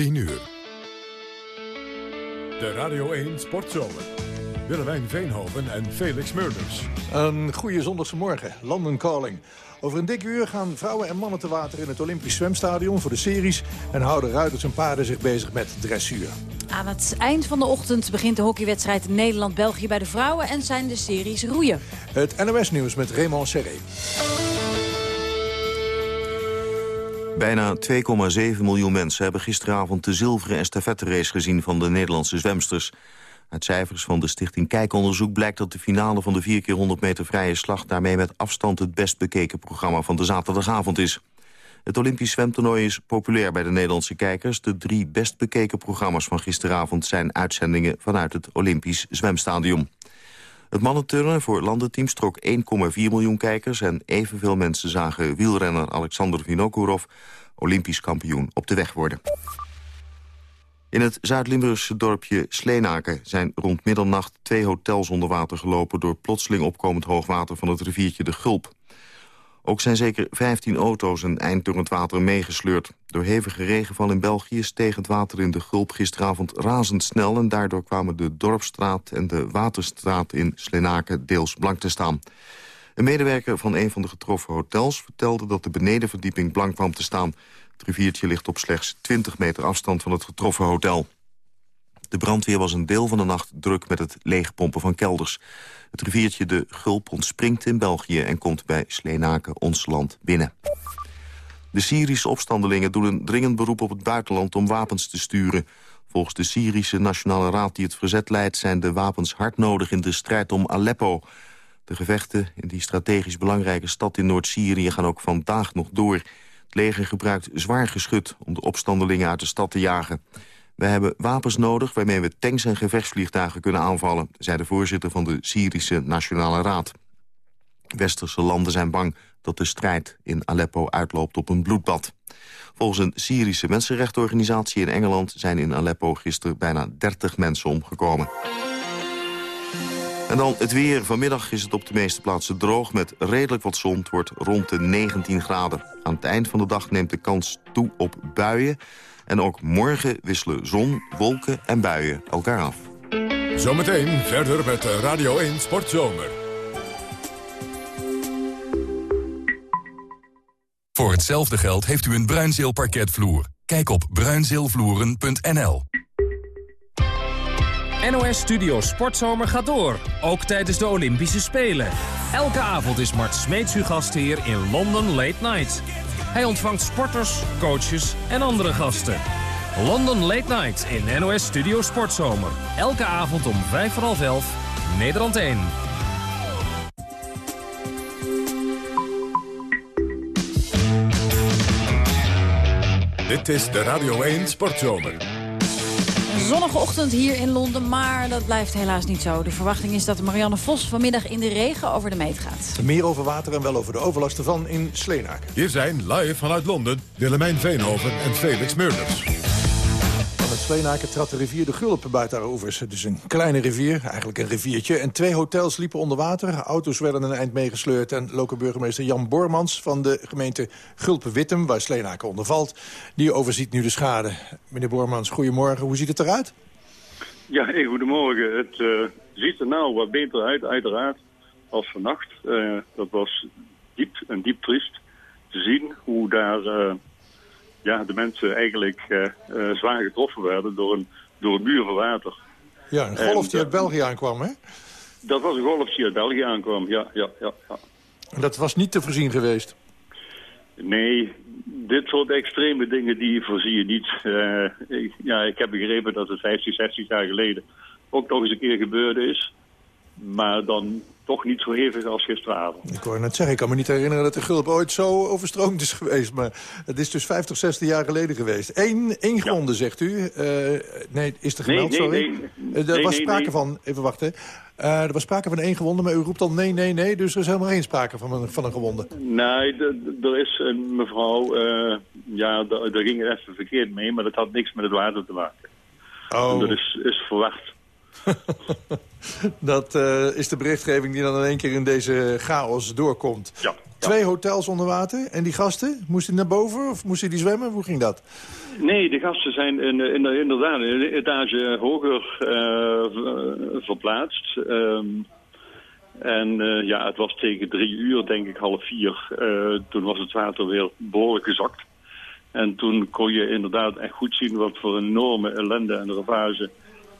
10 uur. De Radio 1 Sportzomer. Willemijn Veenhoven en Felix Murders. Een goede zondagse morgen. London Calling. Over een dik uur gaan vrouwen en mannen te water in het Olympisch Zwemstadion voor de series... en houden ruiters en paarden zich bezig met dressuur. Aan het eind van de ochtend begint de hockeywedstrijd Nederland-België bij de vrouwen... en zijn de series roeien. Het NOS-nieuws met Raymond Serré. Bijna 2,7 miljoen mensen hebben gisteravond de zilveren estafette-race gezien van de Nederlandse zwemsters. Uit cijfers van de stichting Kijkonderzoek blijkt dat de finale van de 4 keer 100 meter vrije slag daarmee met afstand het best bekeken programma van de zaterdagavond is. Het Olympisch zwemtoernooi is populair bij de Nederlandse kijkers. De drie best bekeken programma's van gisteravond zijn uitzendingen vanuit het Olympisch zwemstadion. Het mannenturnen voor landenteams trok 1,4 miljoen kijkers... en evenveel mensen zagen wielrenner Alexander Vinokourov... olympisch kampioen op de weg worden. In het Zuid-Limburgse dorpje Sleenaken zijn rond middernacht twee hotels onder water gelopen... door plotseling opkomend hoogwater van het riviertje de Gulp. Ook zijn zeker 15 auto's een eind door het water meegesleurd. Door hevige regenval in België steeg het water in de Gulp gisteravond razendsnel... en daardoor kwamen de Dorpstraat en de Waterstraat in Slenaken deels blank te staan. Een medewerker van een van de getroffen hotels vertelde dat de benedenverdieping blank kwam te staan. Het riviertje ligt op slechts 20 meter afstand van het getroffen hotel. De brandweer was een deel van de nacht druk met het leegpompen van kelders. Het riviertje de Gulp ontspringt in België en komt bij Sleenaken ons land binnen. De Syrische opstandelingen doen een dringend beroep op het buitenland om wapens te sturen. Volgens de Syrische Nationale Raad die het verzet leidt... zijn de wapens hard nodig in de strijd om Aleppo. De gevechten in die strategisch belangrijke stad in Noord-Syrië gaan ook vandaag nog door. Het leger gebruikt zwaar geschut om de opstandelingen uit de stad te jagen. We hebben wapens nodig waarmee we tanks en gevechtsvliegtuigen kunnen aanvallen... zei de voorzitter van de Syrische Nationale Raad. Westerse landen zijn bang dat de strijd in Aleppo uitloopt op een bloedbad. Volgens een Syrische mensenrechtenorganisatie in Engeland... zijn in Aleppo gisteren bijna 30 mensen omgekomen. En dan het weer. Vanmiddag is het op de meeste plaatsen droog met redelijk wat zon. Het wordt rond de 19 graden. Aan het eind van de dag neemt de kans toe op buien... En ook morgen wisselen zon, wolken en buien elkaar af. Zometeen verder met Radio 1 Sportzomer. Voor hetzelfde geld heeft u een Bruinzeelparketvloer. Kijk op bruinzeelvloeren.nl NOS Studio Sportzomer gaat door, ook tijdens de Olympische Spelen. Elke avond is Mart Smeets uw gastheer in London Late Night. Hij ontvangt sporters, coaches en andere gasten. London Late Night in NOS Studio Sportzomer. Elke avond om vijf voor half elf, Nederland 1. Dit is de Radio 1 Sportzomer zonnige ochtend hier in Londen, maar dat blijft helaas niet zo. De verwachting is dat Marianne Vos vanmiddag in de regen over de meet gaat. Meer over water en wel over de overlast ervan in Sleenaken. Hier zijn live vanuit Londen Willemijn Veenhoven en Felix Murders. Sleenaken trad de rivier de Gulp buiten haar oevers. Is een kleine rivier, eigenlijk een riviertje. En twee hotels liepen onder water. Auto's werden een eind meegesleurd. En lokale burgemeester Jan Bormans van de gemeente Gulpen-Wittem... waar Sleenaken onder valt, die overziet nu de schade. Meneer Bormans, goedemorgen. Hoe ziet het eruit? Ja, goedemorgen. Het uh, ziet er nou wat beter uit, uiteraard, als vannacht. Uh, dat was diep en diep triest te zien hoe daar... Uh, ja, de mensen eigenlijk uh, uh, zwaar getroffen werden door een, door een muur van water. Ja, een golf die uit België aankwam, hè? Dat was een golf die uit België aankwam, ja, ja, ja. ja. Dat was niet te voorzien geweest? Nee, dit soort extreme dingen die voorzie je niet. Uh, ik, ja, ik heb begrepen dat het 50, 60 jaar geleden ook nog eens een keer gebeurd is. Maar dan toch niet zo hevig als gisteravond. Ik wou net zeggen, ik kan me niet herinneren dat de Gulp ooit zo overstroomd is geweest. Maar het is dus 50, 60 jaar geleden geweest. Eén, één gronde, zegt u. Uh, nee, is er gemeld, nee, sorry? Nee, er was sprake van, even wachten. Uh, er was sprake van één gewonde, maar u roept al nee, nee, nee. Dus er is helemaal geen sprake van een, van een gewonde. Nee, er is een mevrouw, uh, ja, daar ging het even verkeerd mee. Maar dat had niks met het water te maken. Oh. En dat is, is verwacht. dat uh, is de berichtgeving die dan in één keer in deze chaos doorkomt. Ja. Twee hotels onder water. En die gasten, moesten die naar boven of moesten die zwemmen? Hoe ging dat? Nee, de gasten zijn in, in, inderdaad een etage hoger uh, verplaatst. Um, en uh, ja, het was tegen drie uur, denk ik, half vier. Uh, toen was het water weer behoorlijk gezakt. En toen kon je inderdaad echt goed zien wat voor enorme ellende en ravage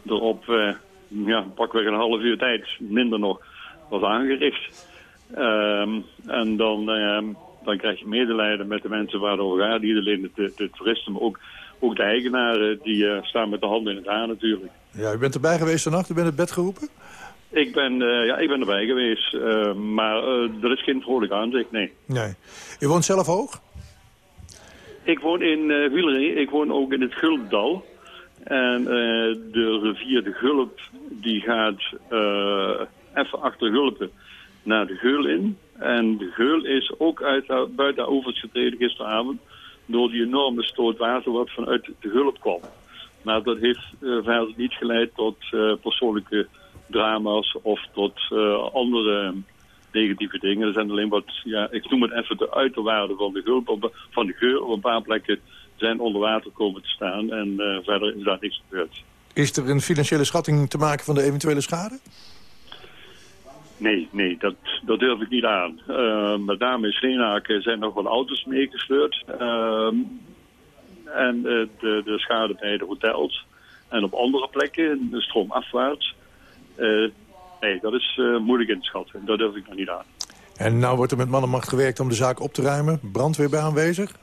er op uh, ja, pakweg een half uur tijd, minder nog, was aangericht. Um, en dan, um, dan krijg je medelijden met de mensen waar het over gaat. Niet alleen de, de toeristen, maar ook, ook de eigenaren. Die uh, staan met de handen in het haar natuurlijk. Ja, u bent erbij geweest vannacht? U bent het bed geroepen? Ik ben, uh, ja, ik ben erbij geweest. Uh, maar er is geen vrolijk aanzicht, nee. Nee. U woont zelf hoog? Ik woon in uh. Ik woon ook in het Gulpdal. En de rivier de Gulp, die gaat even achter Gulpen naar de Geul in. En de Geul is ook uit, buiten de getreden gisteravond... door die enorme stoot water wat vanuit de Gulp kwam. Maar dat heeft uh, verder niet geleid tot persoonlijke drama's of tot andere negatieve dingen. Er zijn alleen wat, ja, ik noem het even de uiterwaarden van de Gulp, van de Geul. Op een paar plekken zijn onder water komen te staan en verder is daar niks gebeurd. Is er een financiële schatting te maken van de eventuele schade? Nee, nee, dat, dat durf ik niet aan. Uh, met name in zijn nog wel auto's meegesleurd. Uh, en uh, de, de schade bij de hotels. En op andere plekken, de stroomafwaarts. nee, dat is moeilijk in te schatten. Dat durf ik nog niet aan. En nou wordt er met mannenmacht gewerkt om de zaak op te ruimen. Brandweer bij aanwezig?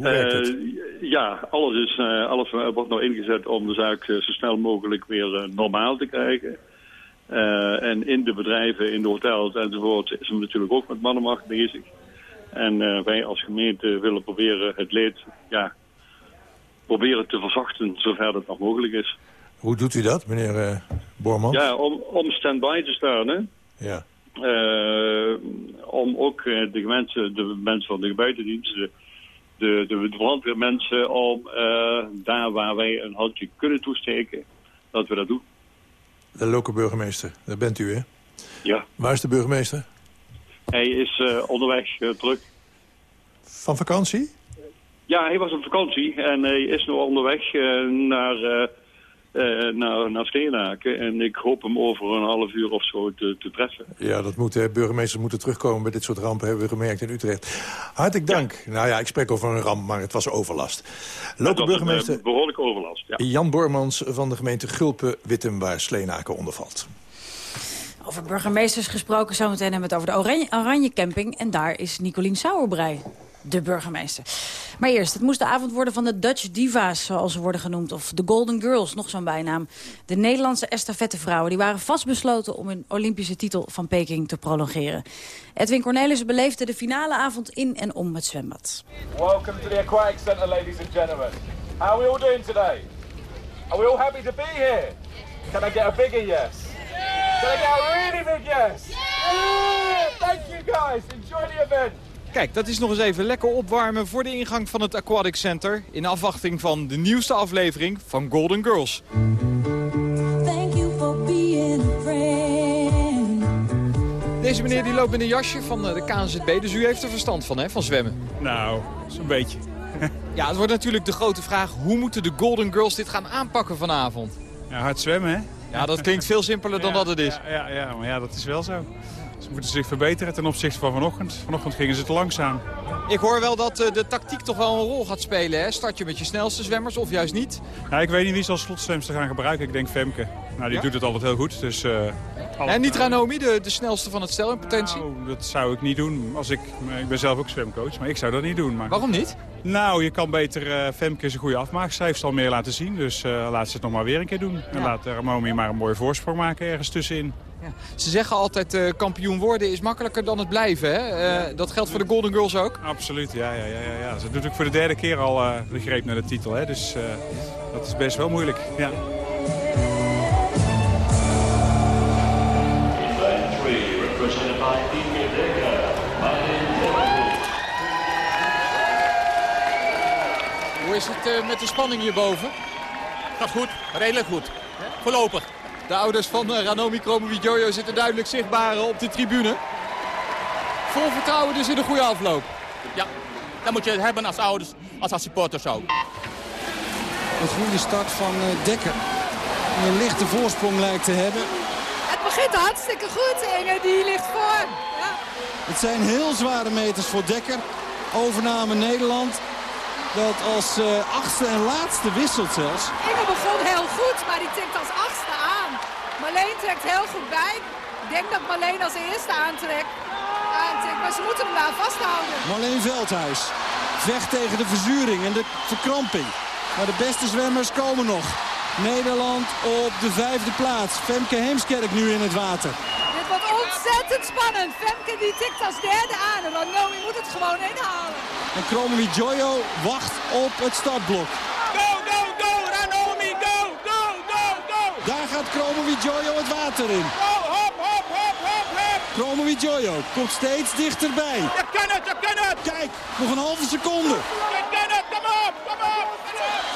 Het? ja, alles, is, alles wordt nou ingezet om de zaak zo snel mogelijk weer normaal te krijgen. Uh, en in de bedrijven, in de hotels enzovoort is men natuurlijk ook met mannenmacht bezig. En uh, wij als gemeente willen proberen het leed ja, proberen te verzachten zover dat nog mogelijk is. Hoe doet u dat, meneer uh, Bormans? Ja, om, om stand-by te staan. Hè? Ja. om ook de mensen, de mensen van de gebuitendiensten, de, de, de brandweermensen, om daar waar wij een handje kunnen toesteken, dat we dat doen. De lokale burgemeester, dat bent u, hè? Ja. Waar is de burgemeester? Hij is uh, onderweg uh, terug. Van vakantie? Ja, hij was op vakantie en hij is nu onderweg naar, naar, naar Steenaken. En ik hoop hem over een half uur of zo te, te treffen. Ja, dat moet, burgemeesters moeten terugkomen bij dit soort rampen, hebben we gemerkt in Utrecht. Hartelijk dank. Ja. Nou ja, ik spreek over een ramp, maar het was overlast. Lokale burgemeester... Een, behoorlijk overlast, ja. Jan Bormans van de gemeente Gulpen-Wittem, waar Sleenaken onder valt. Over burgemeesters gesproken, zometeen hebben we het over de Oranje, Oranje Camping. En daar is Nicolien Sauerbrei de burgemeester. Maar eerst, het moest de avond worden van de Dutch Diva's, zoals ze worden genoemd. Of de Golden Girls, nog zo'n bijnaam. De Nederlandse estafettevrouwen die waren vastbesloten om hun Olympische titel van Peking te prolongeren. Edwin Cornelissen beleefde de finale avond in en om het zwembad. Welcome to the Aquatic Center, ladies and gentlemen. How are we all doing today? Are we all happy to be here? Can I get a bigger yes? Can I get a really big yes? Yeah! Thank you guys. Enjoy the event. Kijk, dat is nog eens even lekker opwarmen voor de ingang van het Aquatic Center... in afwachting van de nieuwste aflevering van Golden Girls. Thank you for being a friend. Deze meneer die loopt met een jasje van de KNZB, dus u heeft er verstand van, hè, van zwemmen? Nou, zo'n beetje. ja, het wordt natuurlijk de grote vraag... hoe moeten de Golden Girls dit gaan aanpakken vanavond? Ja, hard zwemmen, hè? Ja, dat klinkt veel simpeler dan ja, dat het is. Ja, ja, ja, maar ja, dat is wel zo. Ze moeten zich verbeteren ten opzichte van vanochtend. Vanochtend gingen ze te langzaam. Ik hoor wel dat uh, de tactiek toch wel een rol gaat spelen. Hè? Start je met je snelste zwemmers of juist niet? Ja, ik weet niet wie ze als slotzwemster gaan gebruiken. Ik denk Femke. Nou, die ja? doet het altijd heel goed. Dus, uh, en niet Ranomi, de, de snelste van het stel in potentie? Nou, dat zou ik niet doen. Als ik, ik ben zelf ook zwemcoach, maar ik zou dat niet doen. Maar... Waarom niet? Nou, je kan beter uh, Femke zijn goede afmaakcijfers al meer laten zien. Dus uh, laat ze het nog maar weer een keer doen. Ja. En laat Ramomi maar een mooie voorsprong maken ergens tussenin. Ja. Ze zeggen altijd uh, kampioen worden is makkelijker dan het blijven. Hè? Uh, ja. Dat geldt voor de Golden Girls ook? Absoluut, ja. ja, ja, ja, ja. Ze doet ook voor de derde keer al uh, de greep naar de titel. Hè? Dus dat is best wel moeilijk. Ja. Hoe is het met de spanning hierboven? Gaat goed, redelijk goed. Voorlopig. De ouders van Ranomi Kromowidjojo zitten duidelijk zichtbaar op de tribune. Vol vertrouwen dus in een goede afloop. Ja, dat moet je hebben als ouders, als, als supporters ook. Een goede start van uh, Dekker. Die een lichte voorsprong lijkt te hebben. Het begint hartstikke goed. Inge die ligt voor. Ja. Het zijn heel zware meters voor Dekker. Overname Nederland. Dat als uh, achtste en laatste wisselt zelfs. Inge begon heel goed, maar die tikt als achtste. Marleen trekt heel goed bij. Ik denk dat Marleen als eerste aantrekt. aantrekt maar ze moeten hem daar vasthouden. Marleen Veldhuis vecht tegen de verzuring en de verkramping. Maar de beste zwemmers komen nog. Nederland op de vijfde plaats. Femke Heemskerk nu in het water. Dit wordt ontzettend spannend. Femke die tikt als derde aan. En Ranomi moet het gewoon inhalen. En Kromowi Jojo wacht op het startblok. Daar gaat Kromowi Jojo het water in. Go, hop, hop, hop, hop, hop. Kromowi Jojo komt steeds dichterbij. Je kan het, je kan het. Kijk, nog een halve seconde. Je kan het, kom op, kom op.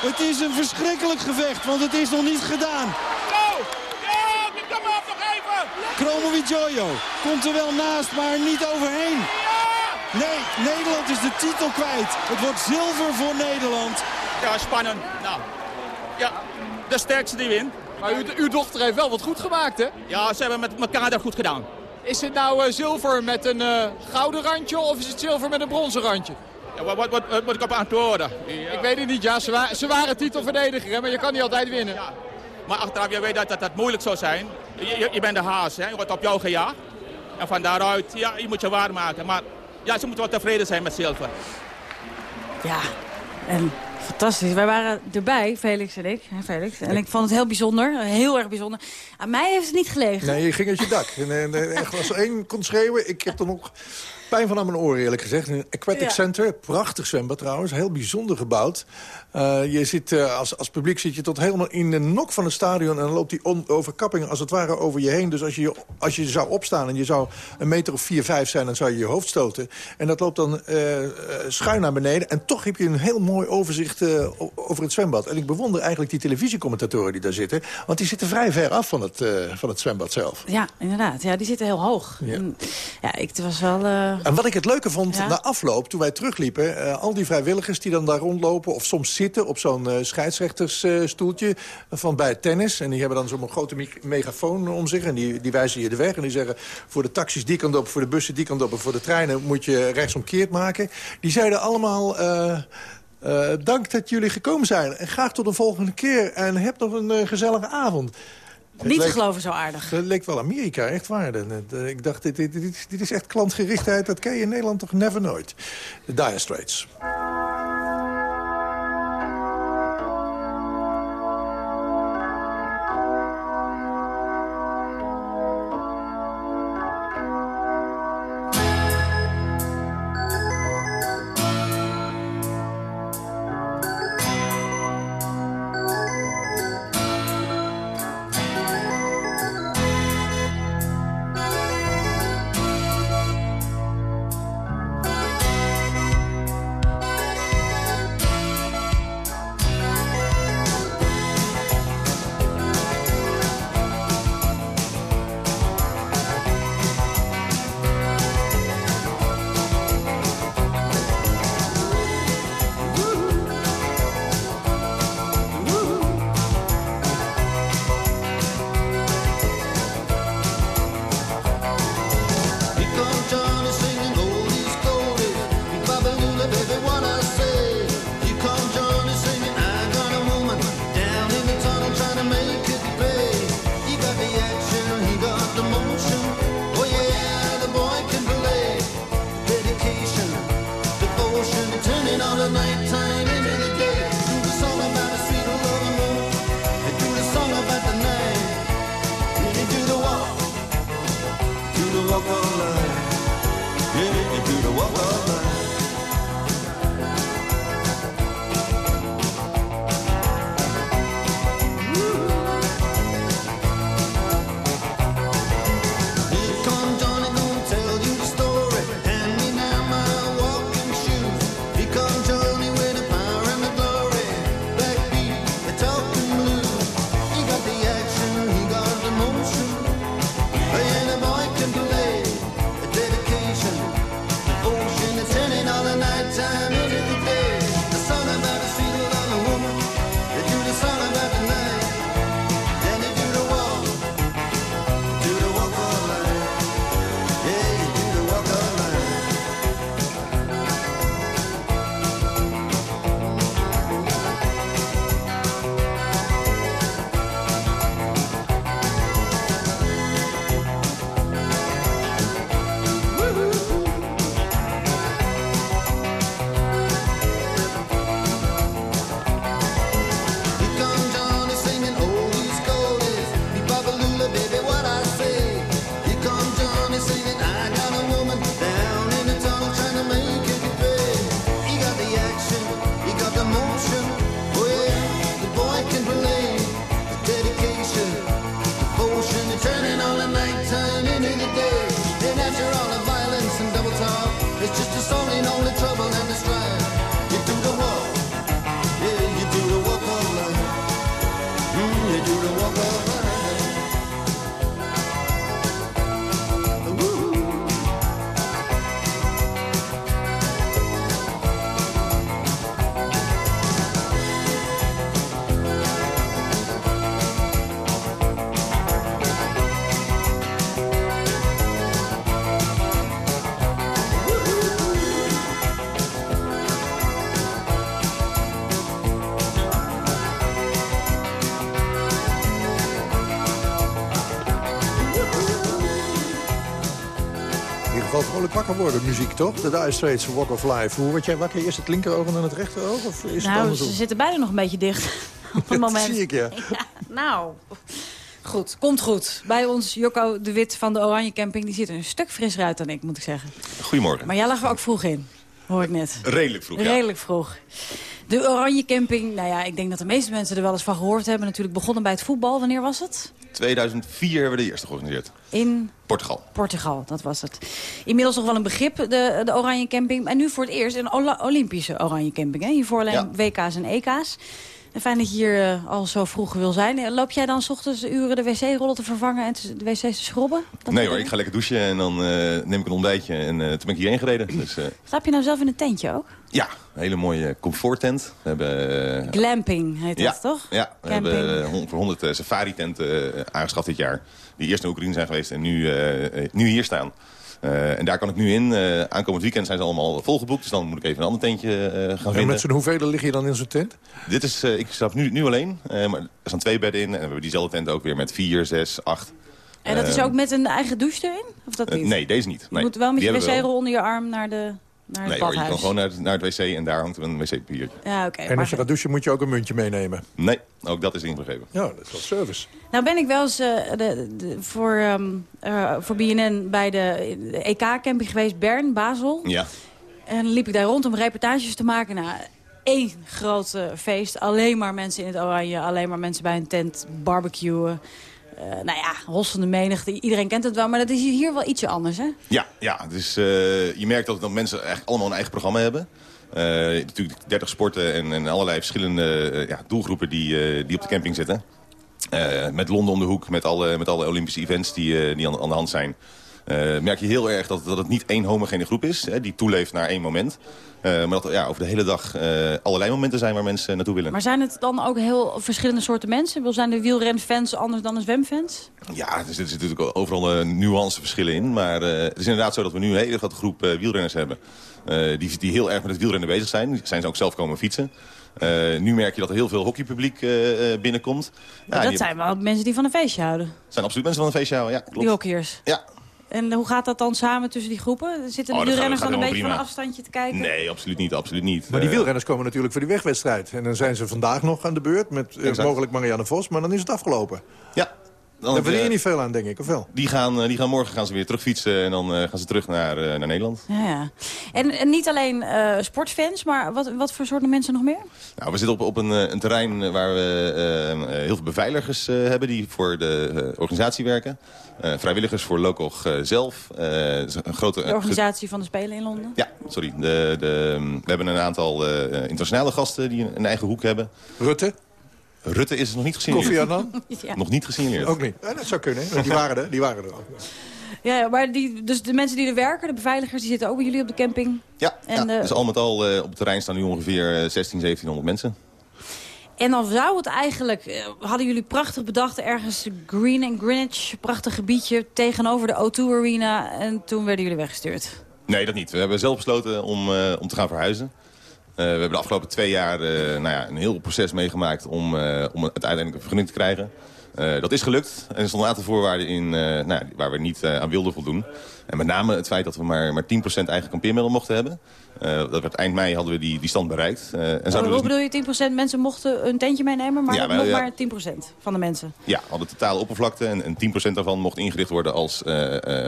Het is een verschrikkelijk gevecht, want het is nog niet gedaan. Go! Ja, kom op, nog even! Kromowi Jojo komt er wel naast, maar niet overheen. Nee, Nederland is de titel kwijt. Het wordt zilver voor Nederland. Ja, spannend. Nou, ja, de sterkste die wint. Maar uw, uw dochter heeft wel wat goed gemaakt, hè? Ja, ze hebben met elkaar dat goed gedaan. Is het nou uh, zilver met een uh, gouden randje of is het zilver met een bronzen randje? Ja, wat, wat, wat, moet ik op antwoorden? Ja. Ik weet het niet. Ja, ze, wa ze waren titelverdediger, hè, maar je kan niet altijd winnen. Ja. Maar achteraf, je weet dat, dat dat moeilijk zou zijn. Je, je, je bent de haas, hè? je wordt op jou gejaagd. En van daaruit, ja, je moet je waarmaken. Maar ja, ze moeten wel tevreden zijn met zilver. Ja, en fantastisch. Wij waren erbij, Felix en ik. Hè, Felix. En ik vond het heel bijzonder, heel erg bijzonder. Aan mij heeft het niet gelegen. Nee, je ging uit je dak. En, en, en, als er één kon schreeuwen, ik heb dan ook pijn van aan mijn oren eerlijk gezegd. Een aquatic ja. center, prachtig zwembad trouwens, heel bijzonder gebouwd. Uh, je zit, uh, als, als publiek zit je tot helemaal in de nok van het stadion... en dan loopt die overkapping als het ware over je heen. Dus als je, als je zou opstaan en je zou een meter of vier, vijf zijn... dan zou je je hoofd stoten. En dat loopt dan uh, schuin naar beneden. En toch heb je een heel mooi overzicht over het zwembad. En ik bewonder eigenlijk die televisiecommentatoren die daar zitten. Want die zitten vrij ver af van het, van het zwembad zelf. Ja, inderdaad. Ja, die zitten heel hoog. Ja, ja ik was wel... En wat ik het leuke vond ja? na afloop, toen wij terugliepen... Al die vrijwilligers die dan daar rondlopen... of soms zitten op zo'n uh, scheidsrechtersstoeltje uh, van bij het tennis... en die hebben dan zo'n grote megafoon om zich... en die, die wijzen je de weg en die zeggen... voor de taxis die kant op, voor de bussen die kant op... en voor de treinen moet je rechtsomkeerd maken. Die zeiden allemaal... Uh, dank dat jullie gekomen zijn. En graag tot de volgende keer. En heb nog een gezellige avond. Niet te geloven zo aardig. Het leek wel Amerika, echt waar. Ik dacht, dit, dit, dit, dit is echt klantgerichtheid. Dat ken je in Nederland toch never nooit. De Dire Straits. Wakker worden, muziek, toch? De Dire Straits, Walk of Life. Hoe word jij wakker? Eerst het linkeroog en dan het rechteroog? Of is het nou, andersom? ze zitten beide nog een beetje dicht op het Dat moment. zie ik, ja. nou, goed. Komt goed. Bij ons Jocko de Wit van de Oranje Camping. Die ziet er een stuk frisser uit dan ik, moet ik zeggen. Goedemorgen. Maar jij lag er ook vroeg in, hoor ik net. Redelijk vroeg, ja. Redelijk vroeg. De Oranje Camping, nou ja, ik denk dat de meeste mensen er wel eens van gehoord hebben. Natuurlijk begonnen bij het voetbal. Wanneer was het? 2004 hebben we de eerste georganiseerd. In Portugal. Portugal, dat was het. Inmiddels nog wel een begrip, de, de Oranje Camping. En nu voor het eerst een Olympische Oranje Camping. Hè? Hiervoor alleen Ja. WK's en EK's. En fijn dat je hier eh, al zo vroeg wil zijn. Eh, Loop jij dan 's ochtends uren de wc-rollen te vervangen en te- de wc's te schrobben? Dat nee hoor, ik ga lekker douchen en dan eh, neem ik een ontbijtje. En toen ben ik hierheen gereden. Dus Slaap je nou zelf in een tentje ook? ja, een hele mooie comforttent. We hebben... Glamping heet ja, dat, toch? Ja, we Camping. hebben voor 100 eh, safari-tenten aangeschaft dit jaar. Die eerst in Oekraïne zijn geweest en nu, nu hier staan. Eh, en daar kan ik nu in. Eh, aankomend weekend zijn ze allemaal volgeboekt. Dus dan moet ik even een ander tentje eh, gaan En vinden. met z'n hoeveel lig je dan in zo'n tent? Dit is, eh, ik slaap nu, nu alleen. eh, maar er staan twee bedden in. En we hebben diezelfde tent ook weer met vier, zes, acht. En dat is Eh, ook met een eigen douche erin? Of dat niet? nee, deze niet. Je Nee. moet wel met Die je wc-rol onder je arm naar, de, naar het Nee hoor, je kan gewoon naar, het- naar het wc en daar hangt een wc-papiertje. Ja, oké. En maar- als je gaat douchen moet je ook een muntje meenemen. Nee, ook dat is ingegeven. Ja, dat is wel service. Nou ben ik wel eens eh, de, de- voor, ehm, eh, voor BNN bij de, de EK-camping geweest, Bern, Basel. Ja. En dan liep ik daar rond om reportages te maken. Nou, één groot eh, feest. Alleen maar mensen in het oranje. Alleen maar mensen bij een tent barbecuen. Eh, nou ja, hossende menigte. Iedereen kent het wel, maar dat is hier wel ietsje anders, hè? Ja, ja dus, je merkt dat, mensen eigenlijk allemaal een eigen programma hebben. Eh, natuurlijk 30 sporten en, en allerlei verschillende ja, doelgroepen die, die op de camping zitten. Met Londen om de hoek, met alle, met Olympische events die, aan de hand zijn. Eh, merk je heel erg dat, dat het niet één homogene groep is, hè, die toeleeft naar één moment. Eh, maar dat er ja, over de hele dag eh, allerlei momenten zijn waar mensen naartoe willen. Maar zijn het dan ook heel verschillende soorten mensen? Wil Zijn de wielrenfans anders dan de zwemfans? Ja, er zitten natuurlijk overal nuanceverschillen in. Maar het is inderdaad zo dat we nu een hele grote groep wielrenners hebben. die, die heel erg met het wielrennen bezig zijn. Die zijn ze ook zelf komen fietsen. Nu merk je dat er heel veel hockeypubliek binnenkomt. Ja, dat zijn wel mensen die van een feestje houden. zijn absoluut mensen van een feestje houden. Ja, klopt. Die hockeyers. Ja. En hoe gaat dat dan samen tussen die groepen? Zitten Oh, de wielrenners dan een beetje van een afstandje te kijken? Nee, absoluut niet. Absoluut niet. Maar die Eh, wielrenners komen natuurlijk voor die wegwedstrijd. En dan zijn ze vandaag nog aan de beurt met eh, mogelijk Marianne Vos. Maar dan is het afgelopen. Ja. Dan, Daar verdien je eh, niet veel aan, denk ik, of wel? Die gaan, eh, die gaan morgen gaan ze weer terugfietsen en dan eh, gaan ze terug naar, eh, naar Nederland. Ja, ja. En, en niet alleen eh, sportfans, maar wat, wat voor soorten mensen nog meer? Nou, we zitten op, op een, eh, een terrein waar we heel veel beveiligers eh, hebben die voor de organisatie werken. Eh, vrijwilligers voor Lokog zelf. Eh, een grote, De organisatie van de Spelen in Londen? Ja, sorry. De, de, we hebben een aantal eh, internationale gasten die een, een eigen hoek hebben. Rutte? Rutte is nog niet gesignaleerd. Koffie Annan? Ja. Nog niet gesignaleerd. Ook niet. Ja, dat zou kunnen. hè. Die waren er. Die waren er ook. Ja, maar die, dus de mensen die er werken, de beveiligers, die zitten ook bij jullie op de camping. Ja, En, ja. eh, dus al met al eh, op het terrein staan nu ongeveer eh, 16, 1700 mensen. En dan zou het eigenlijk, eh, hadden jullie prachtig bedacht, ergens Green and Greenwich, prachtig gebiedje tegenover de O2 Arena. En toen werden jullie weggestuurd. Nee, dat niet. We hebben zelf besloten om, eh, om te gaan verhuizen. Eh, we hebben de afgelopen twee jaar eh, nou ja, een heel proces meegemaakt om, eh, om uiteindelijk een vergunning te krijgen. Eh, dat is gelukt. En er stonden een aantal voorwaarden in eh, nou, waar we niet eh, aan wilden voldoen. En met name het feit dat we maar, maar 10% eigen kampeermiddel mochten hebben. Dat werd eind mei hadden we die, die stand bereikt. En Hoe zouden we dus bedoel je, 10% mensen mochten een tentje meenemen, maar Ja, nog ja. maar 10% van de mensen? Ja, hadden totale oppervlakte en, en 10% daarvan mocht ingericht worden als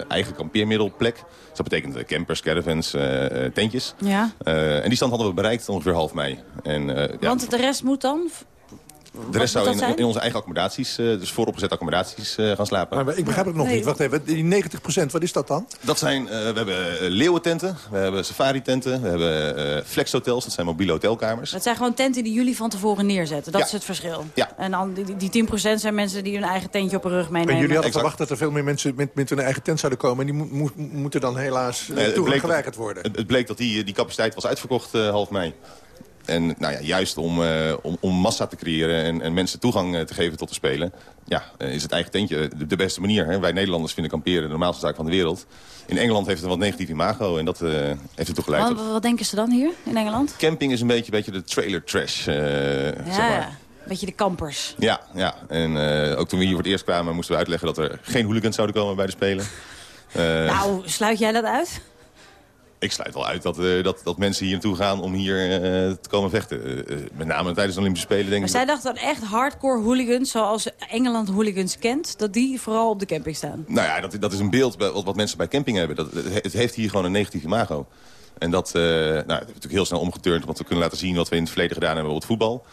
eigen kampeermiddelplek. Dus dat betekent campers, caravans, tentjes. Ja. En die stand hadden we bereikt ongeveer half mei. En, ja, Want de rest moet dan? De rest zou in, onze eigen accommodaties, eh, dus vooropgezette accommodaties, eh, gaan slapen. Maar ik begrijp het nog Nee. niet. Wacht even. Die 90%, wat is dat dan? Dat zijn, eh, we hebben leeuwententen, we hebben safari-tenten, we hebben eh flexhotels, dat zijn mobiele hotelkamers. Dat zijn gewoon tenten die jullie van tevoren neerzetten. Dat Ja. is het verschil. Ja. En dan, die, die 10% zijn mensen die hun eigen tentje op hun rug En meenemen. jullie hadden Exact. verwacht dat er veel meer mensen met, met hun eigen tent zouden komen. En die mo- mo- moeten dan helaas Nee, uh, toegang geweigerd worden. Het, het bleek dat die, die capaciteit was uitverkocht eh, half mei. En nou ja, juist om, eh, om, om massa te creëren en, en mensen toegang eh, te geven tot de Spelen... Ja, eh, is het eigen tentje de, de beste manier. Hè? Wij Nederlanders vinden kamperen de normaalste zaak van de wereld. In Engeland heeft het een wat negatief imago en dat eh, heeft ertoe geleid. Wat, tot- wat denken ze dan hier in Engeland? Camping is een beetje, beetje de trailer trash, Ja, zeg maar. ja. Beetje de kampers. Ja, ja. en ook toen we hier voor het eerst kwamen moesten we uitleggen dat er geen hooligans zouden komen bij de Spelen. Nou, sluit jij dat uit? Ik sluit wel uit dat, eh, dat, dat mensen hier naartoe gaan om hier eh, te komen vechten. Eh, met name tijdens de Olympische Spelen denk Maar ik. zij dachten dat echt hardcore hooligans, zoals Engeland hooligans kent... dat die vooral op de camping staan. Nou ja, dat, dat is een beeld wat, wat mensen bij camping hebben. Dat, het heeft hier gewoon een negatief imago. En dat, nou, dat hebben we natuurlijk heel snel omgeturnd... want we kunnen laten zien wat we in het verleden gedaan hebben op het voetbal.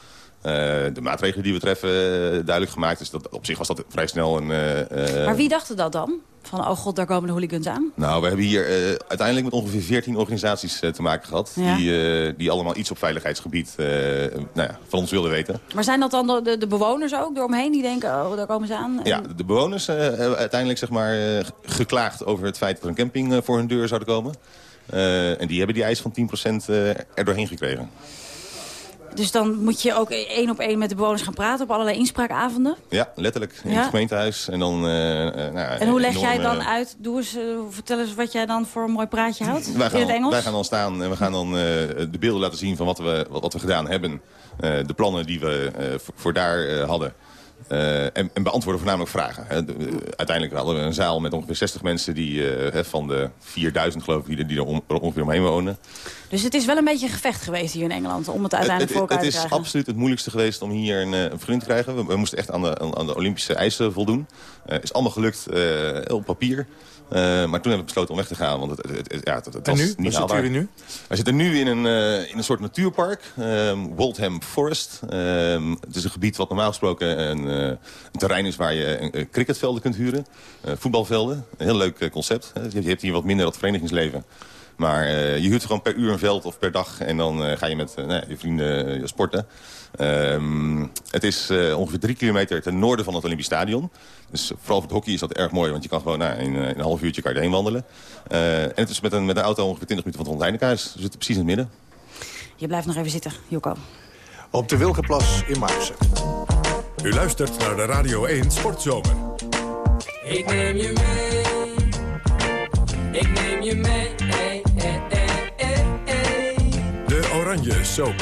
Eh, de maatregelen die we treffen eh, duidelijk gemaakt. Dus dat, op zich was dat vrij snel een... eh, Maar wie dacht dat dan? Van, oh god, daar komen de hooligans aan? Nou, we hebben hier uiteindelijk met ongeveer 14 organisaties te maken gehad... Ja. Die, die allemaal iets op veiligheidsgebied nou ja, van ons wilden weten. Maar zijn dat dan de, de, bewoners ook eromheen die denken, oh, daar komen ze aan? Ja, de bewoners hebben uiteindelijk zeg maar, geklaagd over het feit dat er een camping voor hun deur zou komen. En die hebben die eis van 10% eh, er doorheen gekregen. Dus dan moet je ook één op één met de bewoners gaan praten op allerlei inspraakavonden? Ja, letterlijk. In Ja. het gemeentehuis. En, dan, eh, eh, nou, En hoe leg jij dan uit? Doe eens, eh, vertel eens wat jij dan voor een mooi praatje houdt Wij in gaan, het Engels? wij gaan dan staan en we gaan dan de beelden laten zien van wat we, wat, wat we gedaan hebben. De plannen die we voor, voor daar hadden. Eh, en, en beantwoorden voornamelijk vragen. Hè. Eh, uiteindelijk hadden we een zaal met ongeveer 60 mensen... Die, eh, van de 4000 geloof ik die, er- die er, er ongeveer omheen wonen. Dus het is wel een beetje een gevecht geweest hier in Engeland om het uiteindelijk voor het, elkaar het te is krijgen. absoluut het moeilijkste geweest om hier een, een vergunning te krijgen. We, we moesten echt aan de, aan, de Olympische eisen voldoen. Het is allemaal gelukt op papier. Eh, maar toen hebben we besloten om weg te gaan. Want het, het, het- ja, het, het En was nu? niet Waar zitten haalbaar. nu? Wij zitten nu in een, eh, in een soort natuurpark. ehm Waldham Forest. Ehm, het is een gebied wat normaal gesproken een, eh, een terrein is waar je cricketvelden kunt huren. voetbalvelden. Een heel leuk concept. je hebt hier wat minder dat verenigingsleven. Maar eh, je huurt gewoon per uur een veld of per dag. En dan eh, ga je met eh, nou je vrienden sporten. Ehm, het is eh, ongeveer drie kilometer ten noorden van het Olympisch Stadion. Dus vooral voor het hockey is dat erg mooi. Want je kan gewoon nou, in, in een half uurtje kan je erheen wandelen. Eh, en het is met een, met een auto ongeveer 20 minuten van het Rondheinenkhuis. We zitten precies in het midden. Je blijft nog even zitten, Joko. Op de Wilgenplas in Maarsen. U luistert naar de Radio 1 Sportzomer. Ik neem je mee. Ik neem je mee. Oranje Soap.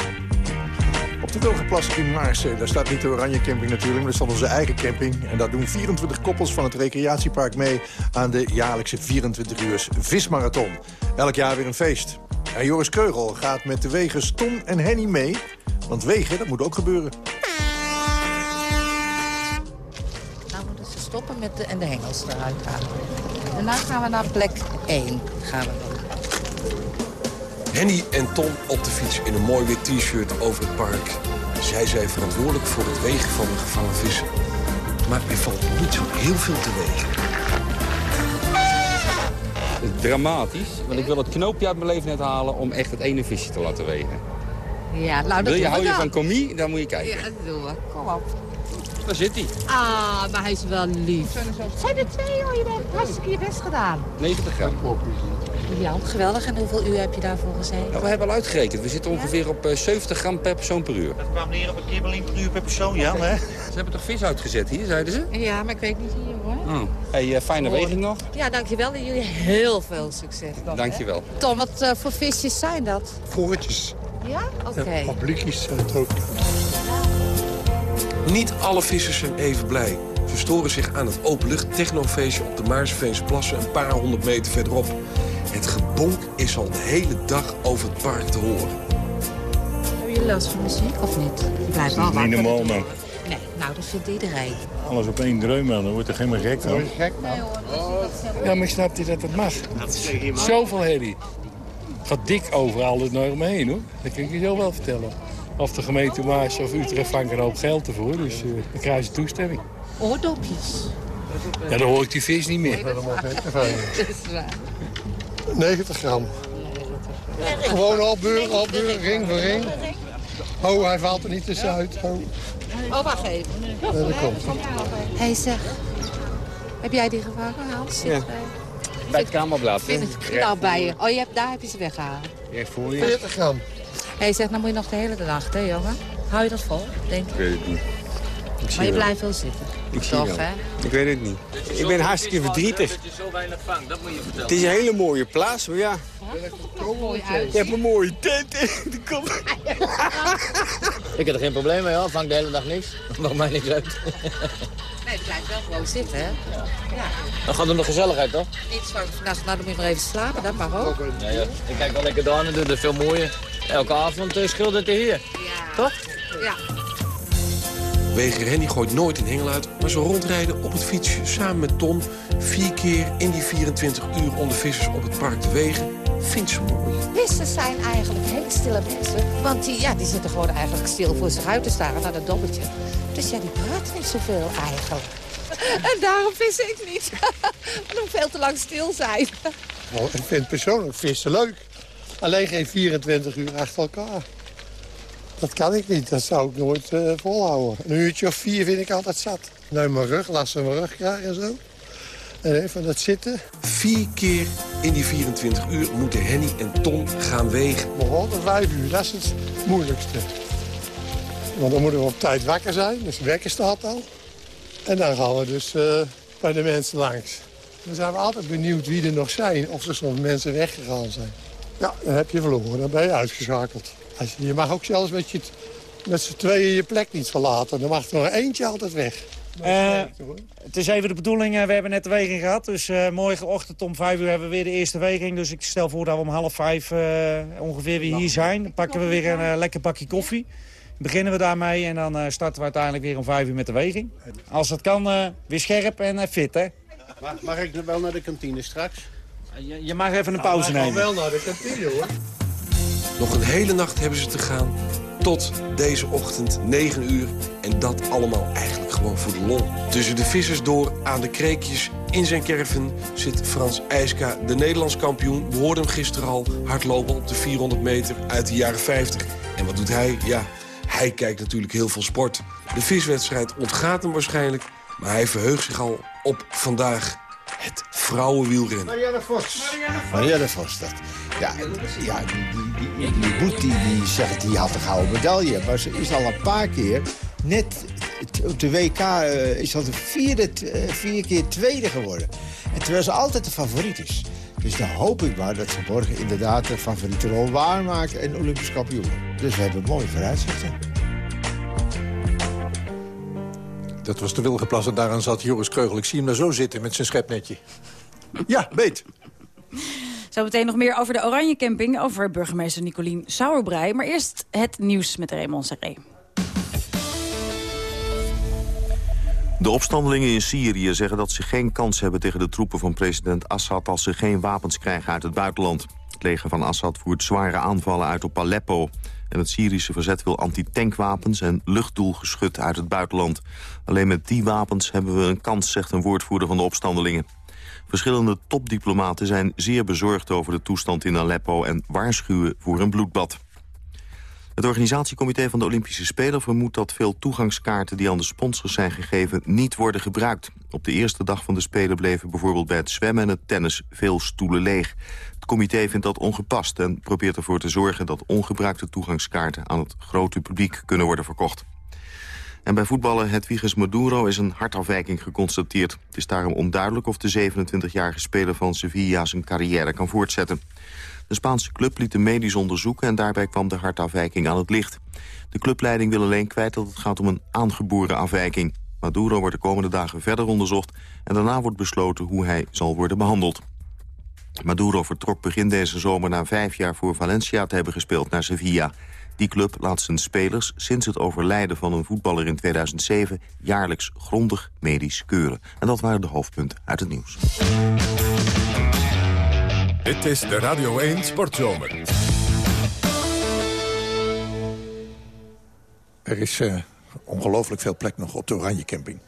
Op de Wilgenplas in Maarsen, daar staat niet de Oranje Camping natuurlijk... maar daar staat onze eigen camping. En daar doen 24 koppels van het recreatiepark mee... aan de jaarlijkse 24 uur vismarathon. Elk jaar weer een feest. En Joris Keugel gaat met de wegers Tom en Henny mee. Want wegen, dat moet ook gebeuren. Nou moeten ze stoppen met de, en de hengels eruit halen. Daarna gaan we naar plek 1. Gaan we. Henny en Tom op de fiets in een mooi wit t-shirt over het park. Zij zijn verantwoordelijk voor het wegen van de gevangen vissen. Maar er valt niet zo heel veel te wegen. Het is dramatisch, want ik wil het knoopje uit mijn leven net halen om echt het ene visje te laten wegen. Ja, nou dat wil je houden van komie, dan moet je kijken. Ja, dat doen we. Kom op. Daar zit hij. Ah, maar hij is wel lief. Zijn er twee hoor, je hebt hartstikke je best gedaan. 90 gram. Ja, geweldig. En hoeveel uur heb je daarvoor gezeten? Nou, we hebben al uitgerekend. We zitten ongeveer op eh, 70 gram per persoon per uur. Dat kwam neer op een kibbeling per uur per persoon, Jan, hè? Ze hebben toch vis uitgezet hier, zeiden ze? Ja, maar ik weet niet hier hoor. Oh. Hey, eh, fijne Hoor. weging nog. Ja, dankjewel. En jullie heel veel succes. hè? Dankjewel. Tom, wat eh, voor visjes zijn dat? Voortjes. Ja? Oké. Obliekjes zijn het ook. Niet alle vissers zijn even blij. Ze storen zich aan het openlucht technofeestje op de Maarsveense plassen een paar honderd meter verderop. Het gebonk is al de hele dag over het park te horen. Hebben jullie last van muziek of niet? Je blijft wel Niet normaal, man. Nee, nou dat vindt iedereen. Alles op één dreun, man. Dan wordt er helemaal gek van. Nee hoor. Ja, maar snapt hij dat het mag? Zoveel herrie. Het gaat dik overal het naar me heen, hoor. Dat kan ik je zo wel vertellen. Of de gemeente Maas of Utrecht vangt er een hoop geld ervoor. Dus eh, dan krijgen ze toestemming. Oordopjes. Ja, dan hoor ik die vis niet meer. Dat is waar. 90 gram. Gewoon opbeuren, opbeuren, ring voor ring. Oh, hij valt er niet tussenuit. Oh. Oh, wacht even. Ja, dat komt. Hé hey, zeg, heb jij die gevangen, Hans? Ja. Bij het kamerblad. Vind het bij je. Oh, je hebt, daar heb je ze weggehaald. Echt voor je. 40 gram. Hé, hey, zeg, dan moet je nog de hele dag, hè, jongen? Hou je dat vol, denk Ik ik? weet het niet. Maar je blijft wel zitten. Ik zie Toch, wel. hè? Ik weet het niet. Ik ben hartstikke verdrietig. Dat je zo weinig vangt, dat moet je vertellen. Het is een hele mooie plaats, maar ja. Je hebt een mooie tent. Komt... Ik heb er geen probleem mee, hoor. Vang de hele dag niks. Maakt mij niks uit. Nee, je blijft wel gewoon zitten, hè? Ja. Dan gaat het om de gezelligheid, toch? Niet zo vannacht, nou dan moet je maar even slapen, dat mag ook. Ja, ja. Ik kijk wel lekker daar naartoe, dat is veel mooier. Elke avond uh, schildert hij hier. Toch? Ja. Weger Henny gooit nooit een hengel uit, maar ze rondrijden op het fietsje samen met Ton. Vier keer in die 24 uur onder vissers op het park de Wegen. Vindt ze mooi. Vissers zijn eigenlijk hele stille mensen. Want die, ja, die zitten gewoon eigenlijk stil voor zich uit te staren naar dat dobbeltje. Dus ja, die praten niet zoveel eigenlijk. En daarom vis ik niet. Omdat veel te lang stil zijn. Nou, ik vind persoonlijk vissen leuk. Alleen geen 24 uur achter elkaar. Dat kan ik niet. Dat zou ik nooit eh, volhouden. Een uurtje of vier vind ik altijd zat. Nee, mijn rug, last van mijn rug krijgen en zo. En even dat zitten. Vier keer in die 24 uur moeten Henny en Ton gaan wegen. Begon tot vijf uur, dat is het moeilijkste. Want dan moeten we op tijd wakker zijn, dus de wekker staat al. En dan gaan we dus eh, bij de mensen langs. Dan zijn we altijd benieuwd wie er nog zijn, of er soms mensen weggegaan zijn. Ja, dan heb je verloren, dan ben je uitgeschakeld. Als je, je mag ook zelfs met, je, met z'n tweeën je plek niet verlaten. Dan mag er nog eentje altijd weg. Eh, het is even de bedoeling, eh, we hebben net de weging gehad. Dus eh, morgenochtend om vijf uur hebben we weer de eerste weging. Dus ik stel voor dat we om half vijf eh, ongeveer weer hier zijn. Dan pakken we weer een lekker bakje koffie. Beginnen we daarmee en dan eh, starten we uiteindelijk weer om vijf uur met de weging. Als het kan, eh, weer scherp en fit, hè? Mag, mag ik wel naar de kantine straks? Je, je mag even een pauze Nou, gaan nemen. wel naar de kantine, hoor. Nog een hele nacht hebben ze te gaan. Tot deze ochtend, 9 uur. En dat allemaal eigenlijk gewoon voor de lol. Tussen de vissers door aan de kreekjes in zijn kerven zit Frans IJska, de Nederlands kampioen. We hoorden hem gisteren al hardlopen op de 400 meter uit de jaren 50. En wat doet hij? Ja, hij kijkt natuurlijk heel veel sport. De viswedstrijd ontgaat hem waarschijnlijk. Maar hij verheugt zich al op vandaag het vrouwenwielrennen. Marianne Vos. Marianne Vos, dat. Ja, ja die, die, die, die Boet die, die zegt, die had een gouden medaille. Maar ze is al een paar keer, net op de WK, eh, is al de vierde, eh, vier keer tweede geworden. En terwijl ze altijd de favoriet is. Dus dan hoop ik maar dat ze morgen inderdaad de favoriete rol waarmaakt en Olympisch kampioen. Dus we hebben mooie vooruitzichten. Dat was de Wilgeplas en daaraan zat Joris Kreugel. Ik zie hem daar zo zitten met zijn schepnetje. Ja, beet. Zometeen nog meer over de Oranje Camping, over burgemeester Nicolien Sauerbrei. Maar eerst het nieuws met Raymond Serré. De opstandelingen in Syrië zeggen dat ze geen kans hebben tegen de troepen van president Assad als ze geen wapens krijgen uit het buitenland. Het leger van Assad voert zware aanvallen uit op Aleppo. En het Syrische verzet wil antitankwapens en luchtdoelgeschut uit het buitenland. Alleen met die wapens hebben we een kans, zegt een woordvoerder van de opstandelingen. Verschillende topdiplomaten zijn zeer bezorgd over de toestand in Aleppo... en waarschuwen voor een bloedbad. Het organisatiecomité van de Olympische Spelen vermoedt dat veel toegangskaarten die aan de sponsors zijn gegeven niet worden gebruikt. Op de eerste dag van de Spelen bleven bijvoorbeeld bij het zwemmen en het tennis veel stoelen leeg. Het comité vindt dat ongepast en probeert ervoor te zorgen dat ongebruikte toegangskaarten aan het grote publiek kunnen worden verkocht. En bij voetballer Hedwiges Maduro is een hartafwijking geconstateerd. Het is daarom onduidelijk of de 27-jarige speler van Sevilla zijn carrière kan voortzetten. De Spaanse club liet de medisch onderzoeken en daarbij kwam de hartafwijking aan het licht. De clubleiding wil alleen kwijt dat het gaat om een aangeboren afwijking. Maduro wordt de komende dagen verder onderzocht en daarna wordt besloten hoe hij zal worden behandeld. Maduro vertrok begin deze zomer na vijf jaar voor Valencia te hebben gespeeld naar Sevilla. Die club laat zijn spelers sinds het overlijden van een voetballer in 2007 jaarlijks grondig medisch keuren. En dat waren de hoofdpunten uit het nieuws. Dit is de Radio 1 Sportzomer. Er is eh, ongelooflijk veel plek nog op de Oranje Camping.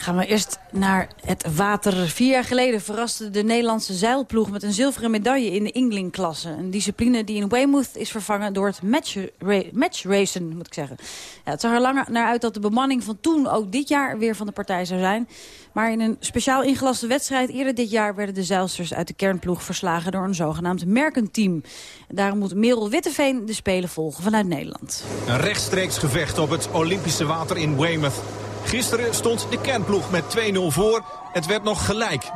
Gaan we eerst naar het water. Vier jaar geleden verraste de Nederlandse zeilploeg... met een zilveren medaille in de Ingling-klasse. Een discipline die in Weymouth is vervangen door het matchracen, match moet ik zeggen. Ja, het zag er lang naar uit dat de bemanning van toen ook dit jaar weer van de partij zou zijn. Maar in een speciaal ingelaste wedstrijd eerder dit jaar... werden de zeilsters uit de kernploeg verslagen door een zogenaamd merkenteam. Daarom moet Merel Witteveen de Spelen volgen vanuit Nederland. Een rechtstreeks gevecht op het Olympische water in Weymouth. Gisteren stond de kernploeg met 2-0 voor. Het werd nog gelijk, 3-3.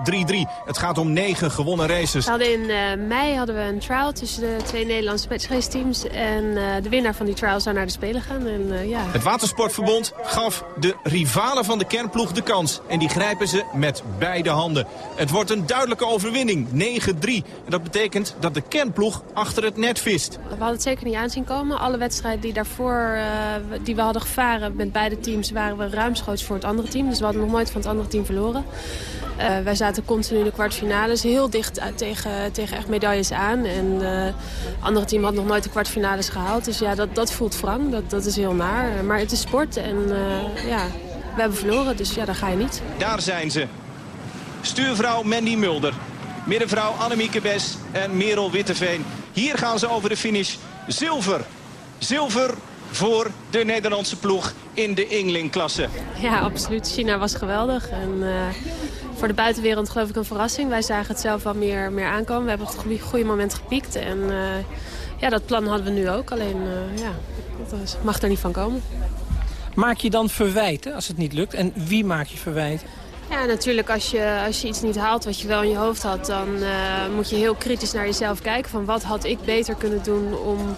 Het gaat om negen gewonnen races. We hadden in uh, mei hadden we een trial tussen de twee Nederlandse matchrace-teams. En uh, de winnaar van die trial zou naar de Spelen gaan. En, uh, ja. Het Watersportverbond gaf de rivalen van de kernploeg de kans. En die grijpen ze met beide handen. Het wordt een duidelijke overwinning, 9-3. En dat betekent dat de kernploeg achter het net vist. We hadden het zeker niet aanzien komen. Alle wedstrijden die daarvoor die we hadden gevaren met beide teams... waren we ruimschoots voor het andere team. Dus we hadden nog nooit van het andere team verloren. Uh, wij zaten continu in de kwartfinales, heel dicht tegen, tegen echt medailles aan. En het andere team had nog nooit de kwartfinales gehaald. Dus ja, dat, dat voelt wrang, dat, dat is heel naar. Maar het is sport en uh, ja, we hebben verloren, dus ja, daar ga je niet. Daar zijn ze. Stuurvrouw Mandy Mulder, middenvrouw Annemieke Bes en Merel Witteveen. Hier gaan ze over de finish. Zilver. Zilver voor de Nederlandse ploeg in de Ingling-klasse. Ja, absoluut. China was geweldig. En uh, voor de buitenwereld geloof ik een verrassing. Wij zagen het zelf wel meer, meer aankomen. We hebben op het goede moment gepiekt. En uh, ja, dat plan hadden we nu ook. Alleen, uh, ja, dat mag er niet van komen. Maak je dan verwijten als het niet lukt? En wie maak je verwijten? Ja, natuurlijk als je, als je iets niet haalt wat je wel in je hoofd had... dan moet je heel kritisch naar jezelf kijken. Van wat had ik beter kunnen doen om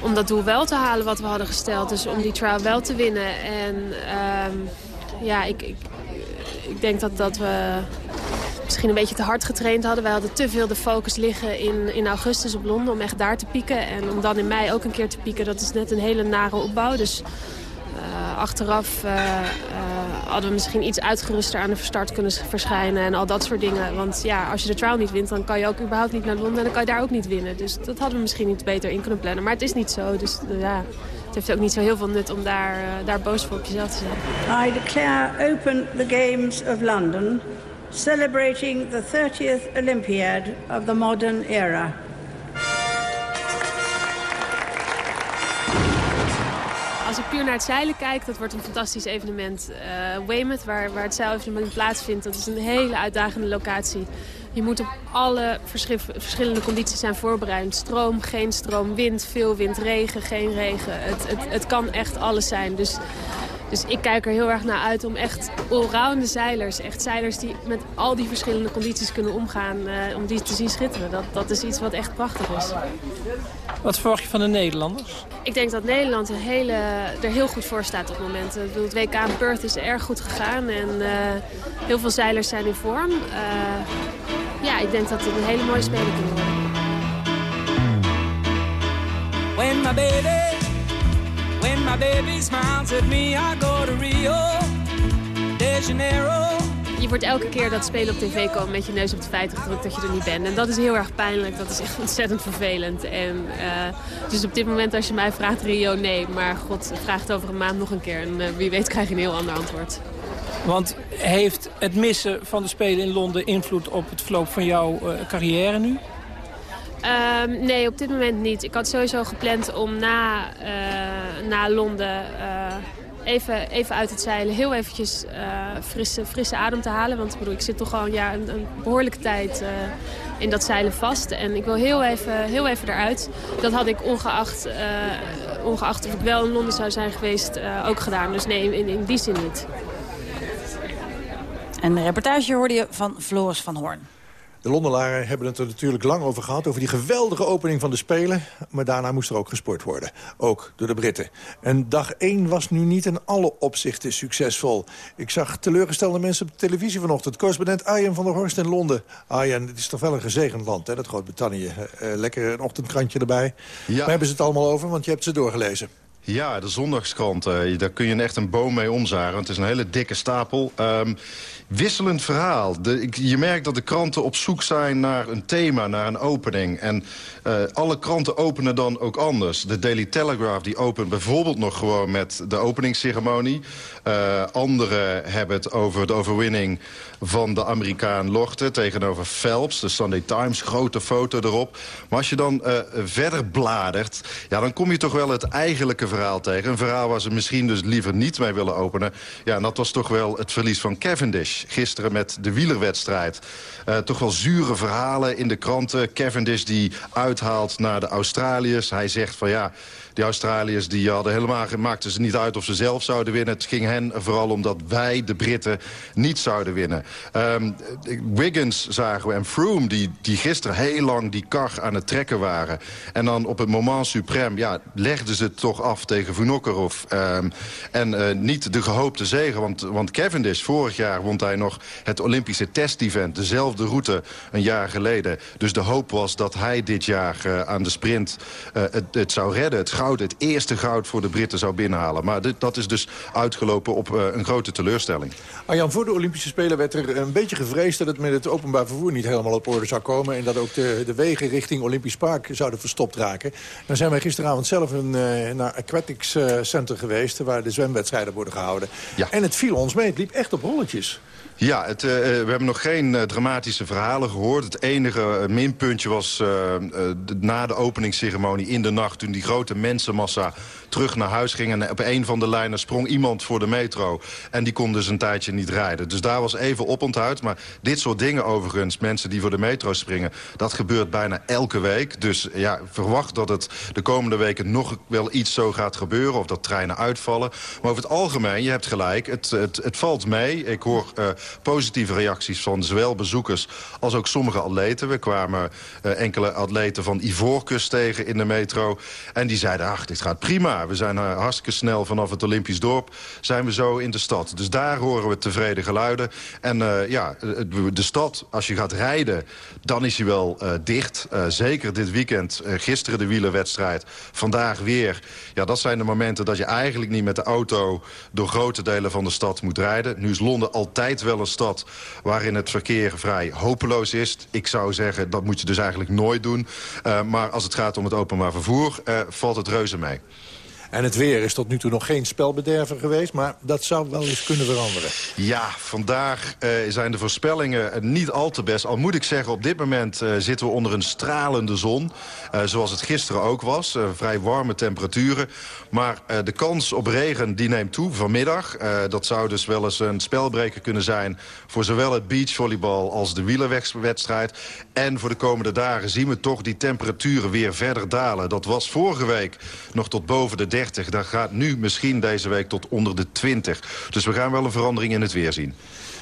om dat doel wel te halen wat we hadden gesteld. Dus om die trial wel te winnen. En um, ja, ik, ik, ik, denk dat, dat we misschien een beetje te hard getraind hadden. Wij hadden te veel de focus liggen in, in augustus op Londen om echt daar te pieken. En om dan in mei ook een keer te pieken, dat is net een hele nare opbouw. Dus achteraf uh, uh, hadden we misschien iets uitgeruster aan de start kunnen verschijnen en al dat soort dingen. Want ja, als je de trial niet wint, dan kan je ook überhaupt niet naar Londen en dan kan je daar ook niet winnen. Dus dat hadden we misschien niet beter in kunnen plannen. Maar het is niet zo, dus ja, het heeft ook niet zo heel veel nut om daar, daar boos voor op jezelf te zijn. I declare open the Games of London, celebrating the 30th Olympiad of the modern era. Puur naar het zeilen kijk, dat wordt een fantastisch evenement. Uh, Weymouth, waar, waar het zeilevenement plaatsvindt, dat is een hele uitdagende locatie. Je moet op alle verschillende condities zijn voorbereid. Stroom, geen stroom, wind, veel wind, regen, geen regen. Het, het, het kan echt alles zijn. Dus, dus ik kijk er heel erg naar uit om echt allrounde zeilers... echt zeilers die met al die verschillende condities kunnen omgaan... Uh, om die te zien schitteren. Dat, dat is iets wat echt prachtig is. Wat verwacht je van de Nederlanders? Ik denk dat Nederland een hele, er heel goed voor staat op het moment. Het WK in Perth is erg goed gegaan en uh, heel veel zeilers zijn in vorm. Uh, ja, ik denk dat het een hele mooie speler kunnen worden. When my baby, when my baby smiles at me, I go to Rio de Janeiro. Je wordt elke keer dat spelen op tv komen met je neus op de feiten gedrukt dat je er niet bent. En dat is heel erg pijnlijk. Dat is echt ontzettend vervelend. En, uh, dus op dit moment als je mij vraagt Rio, nee. Maar god, vraag het over een maand nog een keer. En uh, wie weet krijg je een heel ander antwoord. Want heeft het missen van de Spelen in Londen invloed op het verloop van jouw uh, carrière nu? Um, nee, op dit moment niet. Ik had sowieso gepland om na, na Londen even, even uit het zeilen, heel eventjes uh, frisse, frisse adem te halen. Want ik, bedoel, ik zit toch gewoon ja, een, een behoorlijke tijd in dat zeilen vast. En ik wil heel even, heel even eruit. Dat had ik ongeacht, ongeacht of ik wel in Londen zou zijn geweest ook gedaan. Dus nee, in, in die zin niet. En de reportage hoorde je van Floris van Hoorn. De Londenaren hebben het er natuurlijk lang over gehad... over die geweldige opening van de Spelen. Maar daarna moest er ook gesport worden. Ook door de Britten. En dag 1 was nu niet in alle opzichten succesvol. Ik zag teleurgestelde mensen op de televisie vanochtend. Correspondent Arjen van der Horst in Londen. Arjen, het is toch wel een gezegend land, hè, dat Groot-Brittannië. Uh, lekker een ochtendkrantje erbij. Ja. Waar hebben ze het allemaal over? Want je hebt ze doorgelezen. Ja, de zondagskrant. eh, daar kun je echt een boom mee omzaren. want Het is een hele dikke stapel. Ehm, wisselend verhaal. De, je merkt dat de kranten op zoek zijn naar een thema, naar een opening. En eh, alle kranten openen dan ook anders. De Daily Telegraph die opent bijvoorbeeld nog gewoon met de openingsceremonie. Eh Anderen hebben het over de overwinning van de Amerikaan Lorte tegenover Phelps. De Sunday Times, grote foto erop. Maar als je dan verder bladert, ja, dan kom je toch wel het eigenlijke verhaal tegen. Een verhaal waar ze misschien dus liever niet mee willen openen. Ja, en dat was toch wel het verlies van Cavendish. Gisteren met de wielerwedstrijd. Eh, toch wel zure verhalen in de kranten. Cavendish die uithaalt naar de Australiërs. Hij zegt van ja... Die Australiërs die hadden helemaal, maakten ze niet uit of ze zelf zouden winnen. Het ging hen vooral omdat wij, de Britten, niet zouden winnen. Ehm, Wiggins zagen we en Froome, die, die gisteren heel lang die kar aan het trekken waren. En dan op het moment suprême ja, legden ze het toch af tegen Vinokorov. Ehm, en eh, niet de gehoopte zegen, want, want Cavendish, vorig jaar won hij nog het Olympische test-event. Dezelfde route een jaar geleden. Dus de hoop was dat hij dit jaar eh, aan de sprint eh, het, het zou redden. Het goud, het eerste goud voor de Britten zou binnenhalen. Maar dit, dat is dus uitgelopen op eh, een grote teleurstelling. Arjan, voor de Olympische Spelen werd er een beetje gevreesd... dat het met het openbaar vervoer niet helemaal op orde zou komen... en dat ook de, de wegen richting Olympisch Park zouden verstopt raken. Dan zijn wij gisteravond zelf een, eh, naar Aquatics eh, Center geweest... waar de zwemwedstrijden worden gehouden. En het viel ons mee, het liep echt op rolletjes. Ja, het, eh, we hebben nog geen eh, dramatische verhalen gehoord. Het enige eh, minpuntje was eh, eh, na de openingsceremonie in de nacht... toen die grote mensenmassa terug naar huis ging. En op een van de lijnen sprong iemand voor de metro. En die kon dus een tijdje niet rijden. Dus daar was even oponthoud. Maar dit soort dingen overigens, mensen die voor de metro springen... dat gebeurt bijna elke week. Dus ja, verwacht dat het de komende weken nog wel iets zo gaat gebeuren... of dat treinen uitvallen. Maar over het algemeen, je hebt gelijk, het, het, het valt mee. Ik hoor eh, positieve reacties van zowel bezoekers als ook sommige atleten. We kwamen eh, enkele atleten van Ivoorkust tegen in de metro. En die zeiden, ach, dit gaat prima. We zijn eh, hartstikke snel vanaf het Olympisch dorp. Zijn we zo in de stad. Dus daar horen we tevreden geluiden. En eh, ja, het- de stad, als je gaat rijden, dan is hij wel eh, dicht. Eh, zeker dit weekend, eh, gisteren de wielerwedstrijd. Vandaag weer. Ja, dat zijn de momenten dat je eigenlijk niet met de auto... door grote delen van de stad moet rijden. Nu is Londen altijd wel een stad waarin het verkeer vrij hopeloos is. Ik zou zeggen, dat moet je dus eigenlijk nooit doen. Eh, maar als het gaat om het openbaar vervoer, eh, valt het reuze mee. En het weer is tot nu toe nog geen spelbederver geweest... maar dat zou wel eens kunnen veranderen. Ja, vandaag eh, zijn de voorspellingen eh, niet al te best. Al moet ik zeggen, op dit moment eh, zitten we onder een stralende zon. zoals het gisteren ook was. Vrij warme temperaturen. Maar de kans op regen die neemt toe vanmiddag. Dat zou dus wel eens een spelbreker kunnen zijn... voor zowel het beachvolleybal als de wielerwedstrijd. En voor de komende dagen zien we toch die temperaturen weer verder dalen. Dat was vorige week nog tot boven de 30. Dat gaat nu misschien deze week tot onder de 20. Dus we gaan wel een verandering in het weer zien.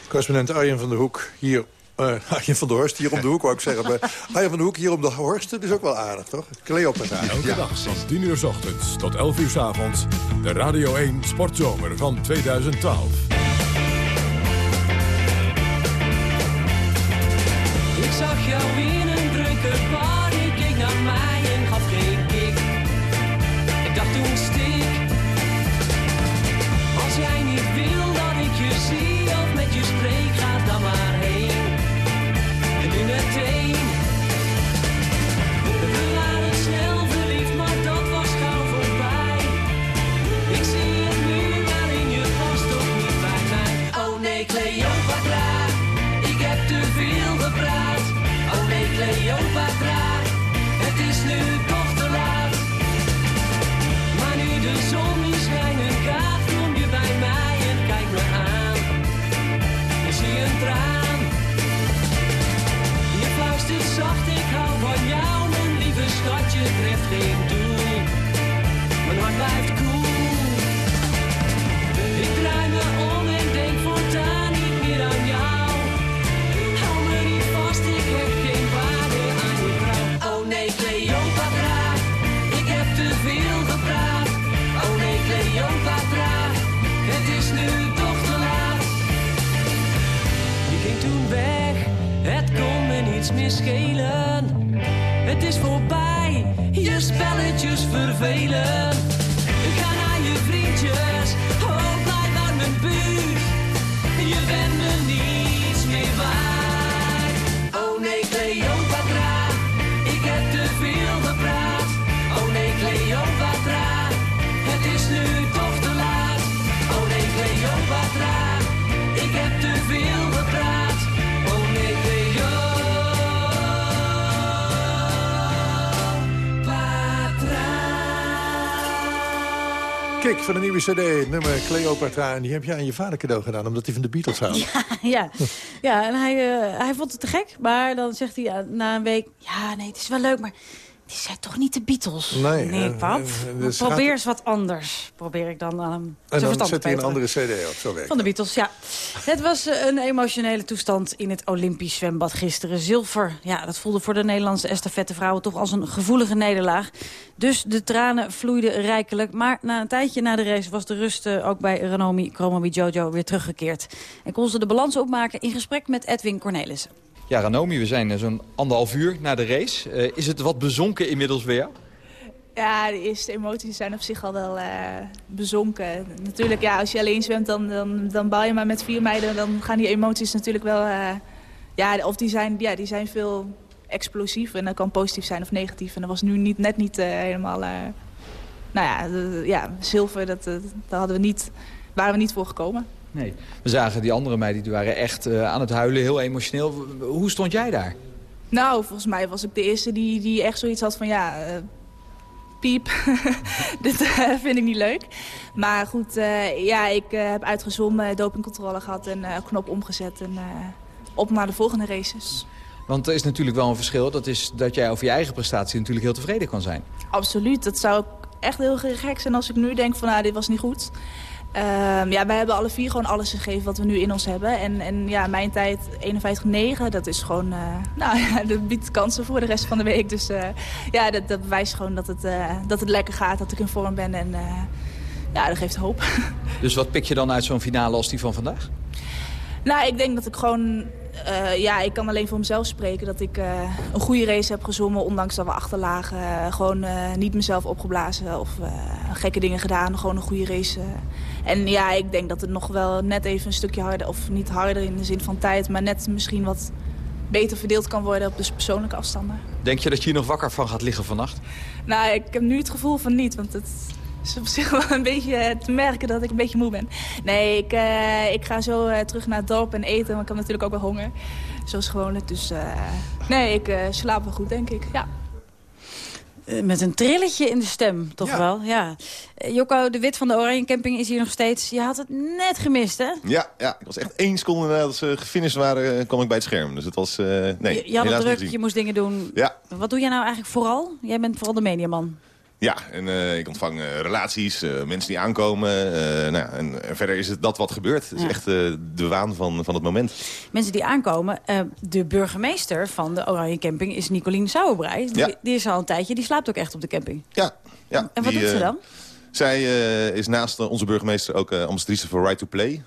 Correspondent Arjen van der Hoek hier... eh Arjen van der Horst, hier om de hoek, wou ik zeggen. Maar Arjen van der Hoek, hier om de Horst, dat is ook wel aardig, toch? Cleopatra. Elke dag van 10 uur s ochtends tot 11 uur s avonds. De Radio 1 Sportzomer van 2012. Ik zag jou in een drukke bar, cd, nummer Cleopatra. En die heb je aan je vader cadeau gedaan, omdat hij van de Beatles houdt. Ja, ja en hij, eh, hij vond het te gek. Maar dan zegt hij na een week... Ja, nee, het is wel leuk, maar die zijn toch niet de Beatles? Nee, Nee, eh, pap. eh, dus Probeer eens wat anders. Probeer ik dan aan hem En dan zet hij een andere cd op, zo werkt Van de Beatles, ja. Het was eh, een emotionele toestand in het Olympisch zwembad gisteren. Zilver, ja, dat voelde voor de Nederlandse estafettevrouwen toch als een gevoelige nederlaag. Dus de tranen vloeiden rijkelijk. Maar na een tijdje na de race was de rust eh, ook bij Ranomi Kromomi Jojo weer teruggekeerd. En kon ze de balans opmaken in gesprek met Edwin Cornelissen. Ja, Ranomi, we zijn eh, zo'n anderhalf uur na de race. Eh, is het wat bezonken inmiddels weer? Ja, de eerste emoties zijn op zich al wel eh, bezonken. Natuurlijk, ja, als je alleen zwemt, dan, dan, dan bal je maar met vier meiden. Dan gaan die emoties natuurlijk wel... ja, of die zijn, ja, die zijn veel explosief. En dat kan positief zijn of negatief. En dat was nu niet, net niet helemaal... nou ja, ja, zilver, dat, daar hadden we niet, waren we niet voor gekomen. Nee. We zagen die andere meiden, die waren echt eh, aan het huilen, heel emotioneel. Hoe stond jij daar? Nou, volgens mij was ik de eerste die, die echt zoiets had van ja, eh, piep, dit eh, vind ik niet leuk. Maar goed, ja, ik heb uitgezwommen, dopingcontrole gehad en knop omgezet en op naar de volgende races. Want er is natuurlijk wel een verschil. Dat is dat jij over je eigen prestatie natuurlijk heel tevreden kan zijn. Absoluut, dat zou ook echt heel gek zijn als ik nu denk van nou, dit was niet goed. Ehm, ja, wij hebben alle vier gewoon alles gegeven wat we nu in ons hebben. En, en ja, mijn tijd 51-9, dat is gewoon... eh, nou ja, dat biedt kansen voor de rest van de week. Dus eh, ja, dat, dat bewijst gewoon dat het, eh, dat het lekker gaat, dat ik in vorm ben. En ja, dat geeft hoop. Dus wat pik je dan uit zo'n finale als die van vandaag? Nou, ik denk dat ik gewoon... ja, ik kan alleen voor mezelf spreken dat ik een goede race heb gezongen... ondanks dat we achterlagen. Gewoon niet mezelf opgeblazen of gekke dingen gedaan. Gewoon een goede race. En ja, ik denk dat het nog wel net even een stukje harder... of niet harder in de zin van tijd... maar net misschien wat beter verdeeld kan worden op dus persoonlijke afstanden. Denk je dat je hier nog wakker van gaat liggen vannacht? Nou, ik heb nu het gevoel van niet, want het is op zich wel een beetje eh, te merken dat ik een beetje moe ben. Nee, ik, eh, ik ga zo eh, terug naar het dorp en eten, want ik heb natuurlijk ook wel honger. Zoals gewoonlijk, dus eh, nee, ik slaap wel goed, denk ik, ja. Eh, met een trilletje in de stem, toch wel? Ja. Eh, Jocko de Wit van de Oranje Camping is hier nog steeds. Je had het net gemist, hè? Ja, ja, ik was echt één seconde nadat ze gefinished waren, eh, kwam ik bij het scherm. Dus het was, nee, je, je had het druk, je moest dingen doen. Ja, Wat doe jij nou eigenlijk vooral? Jij bent vooral de mediaman. Ja, en eh, ik ontvang eh, relaties, eh, mensen die aankomen. nou, ja, en, en verder is het dat wat gebeurt. Het is Ja. echt de waan van, van het moment. Mensen die aankomen. de burgemeester van de Oranje Camping is Nicolien Sauerbrei. Die, Ja. die is al een tijdje, die slaapt ook echt op de camping. Ja, ja. En wat die, doet ze dan? Zij eh, is naast eh, onze burgemeester ook eh ambassadrice voor Right to Play.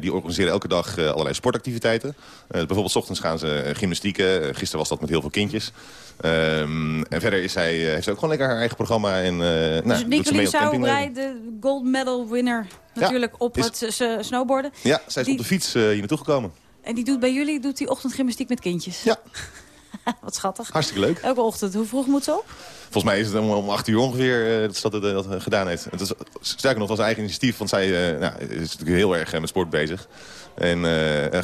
Die organiseren elke dag allerlei sportactiviteiten. Bijvoorbeeld 's ochtends gaan ze gymnastieken. Gisteren was dat met heel veel kindjes. Ehm, en verder is zij, heeft ze ook gewoon lekker haar eigen programma. En, nou, dus mee Nicolien. Sauerbrei, de gold medal winner natuurlijk op is- het snowboarden. Ja, zij is Die- op de fiets hier naartoe gekomen. En die doet bij jullie doet die ochtendgymnastiek met kindjes. Ja. Wat schattig. Hartstikke leuk. Elke ochtend. Hoe vroeg moet ze op? Volgens mij is het om, om acht uur ongeveer eh, dat ze dat, eh, dat eh, gedaan heeft. Het is, sterker nog, was eigen initiatief, want zij nou, is natuurlijk heel erg met sport bezig. En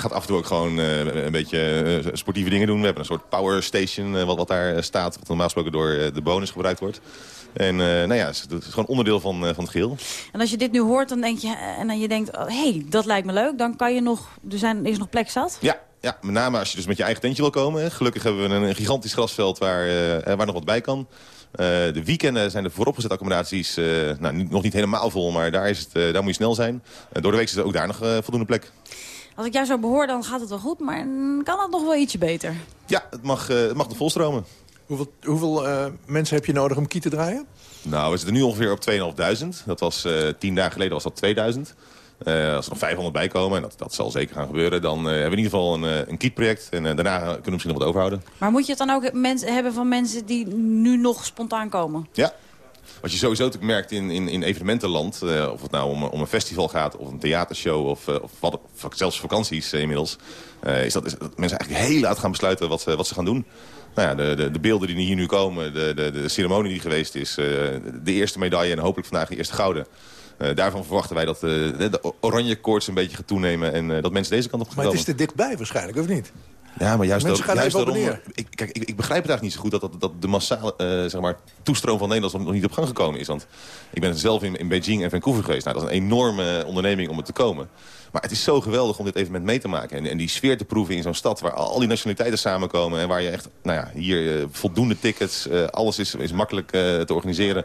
gaat af en toe ook gewoon een beetje sportieve dingen doen. We hebben een soort power station wat, wat daar staat, wat normaal gesproken door de bonus gebruikt wordt. En nou ja, het is, gewoon onderdeel van, van het geheel. En als je dit nu hoort, dan denk je, en dan je denkt, hé, hey, dat lijkt me leuk. Dan kan je nog, er zijn, is nog plek zat. Ja, ja, met name als je dus met je eigen tentje wil komen. Gelukkig hebben we een, gigantisch grasveld waar, waar nog wat bij kan. Eh, de weekenden zijn de vooropgezette accommodaties eh, nou, niet- nog niet helemaal vol, maar daar, is het, eh, daar moet je snel zijn. Door de week is er ook daar nog voldoende plek. Als ik jou zo behoor, dan gaat het wel goed. Maar kan het nog wel ietsje beter? Ja, het mag, eh, het mag nog volstromen. Hoeveel, hoeveel eh, mensen heb je nodig om kiet te draaien? Nou, we zitten nu ongeveer op 2.500. Dat was eh, tien dagen geleden was dat 2000. Eh, als er nog 500 bij komen, en dat, dat zal zeker gaan gebeuren... dan eh, hebben we in ieder geval een, eh, een kietproject. En daarna kunnen we misschien nog wat overhouden. Maar moet je het dan ook mensen hebben van mensen die nu nog spontaan komen? Ja. Wat je sowieso natuurlijk merkt in, in, in evenementenland... of het nou om, om een festival gaat of een theatershow... of, of wat, zelfs vakanties inmiddels... is, dat, is dat mensen eigenlijk heel laat gaan besluiten wat ze, wat ze gaan doen. Nou ja, de, de, de beelden die hier nu komen, de, de, de ceremonie die geweest is... de eerste medaille en hopelijk vandaag de eerste gouden... Eh, daarvan verwachten wij dat eh, de, oranje koorts een beetje gaat toenemen... en eh, dat mensen deze kant op gaan Maar het is te dichtbij waarschijnlijk, of niet? Ja, maar juist, Mensen ook, gaan juist daarom... Ik, kijk, ik, ik begrijp het eigenlijk niet zo goed dat, dat, dat de massale zeg maar, toestroom van Nederlanders nog niet op gang gekomen is. Want ik ben zelf in, in Beijing en Vancouver geweest. Nou, dat is een enorme onderneming om het te komen. Maar het is zo geweldig om dit evenement mee te maken. En, en die sfeer te proeven in zo'n stad waar al die nationaliteiten samenkomen. En waar je echt, nou ja, hier voldoende tickets, alles is, is makkelijk te organiseren.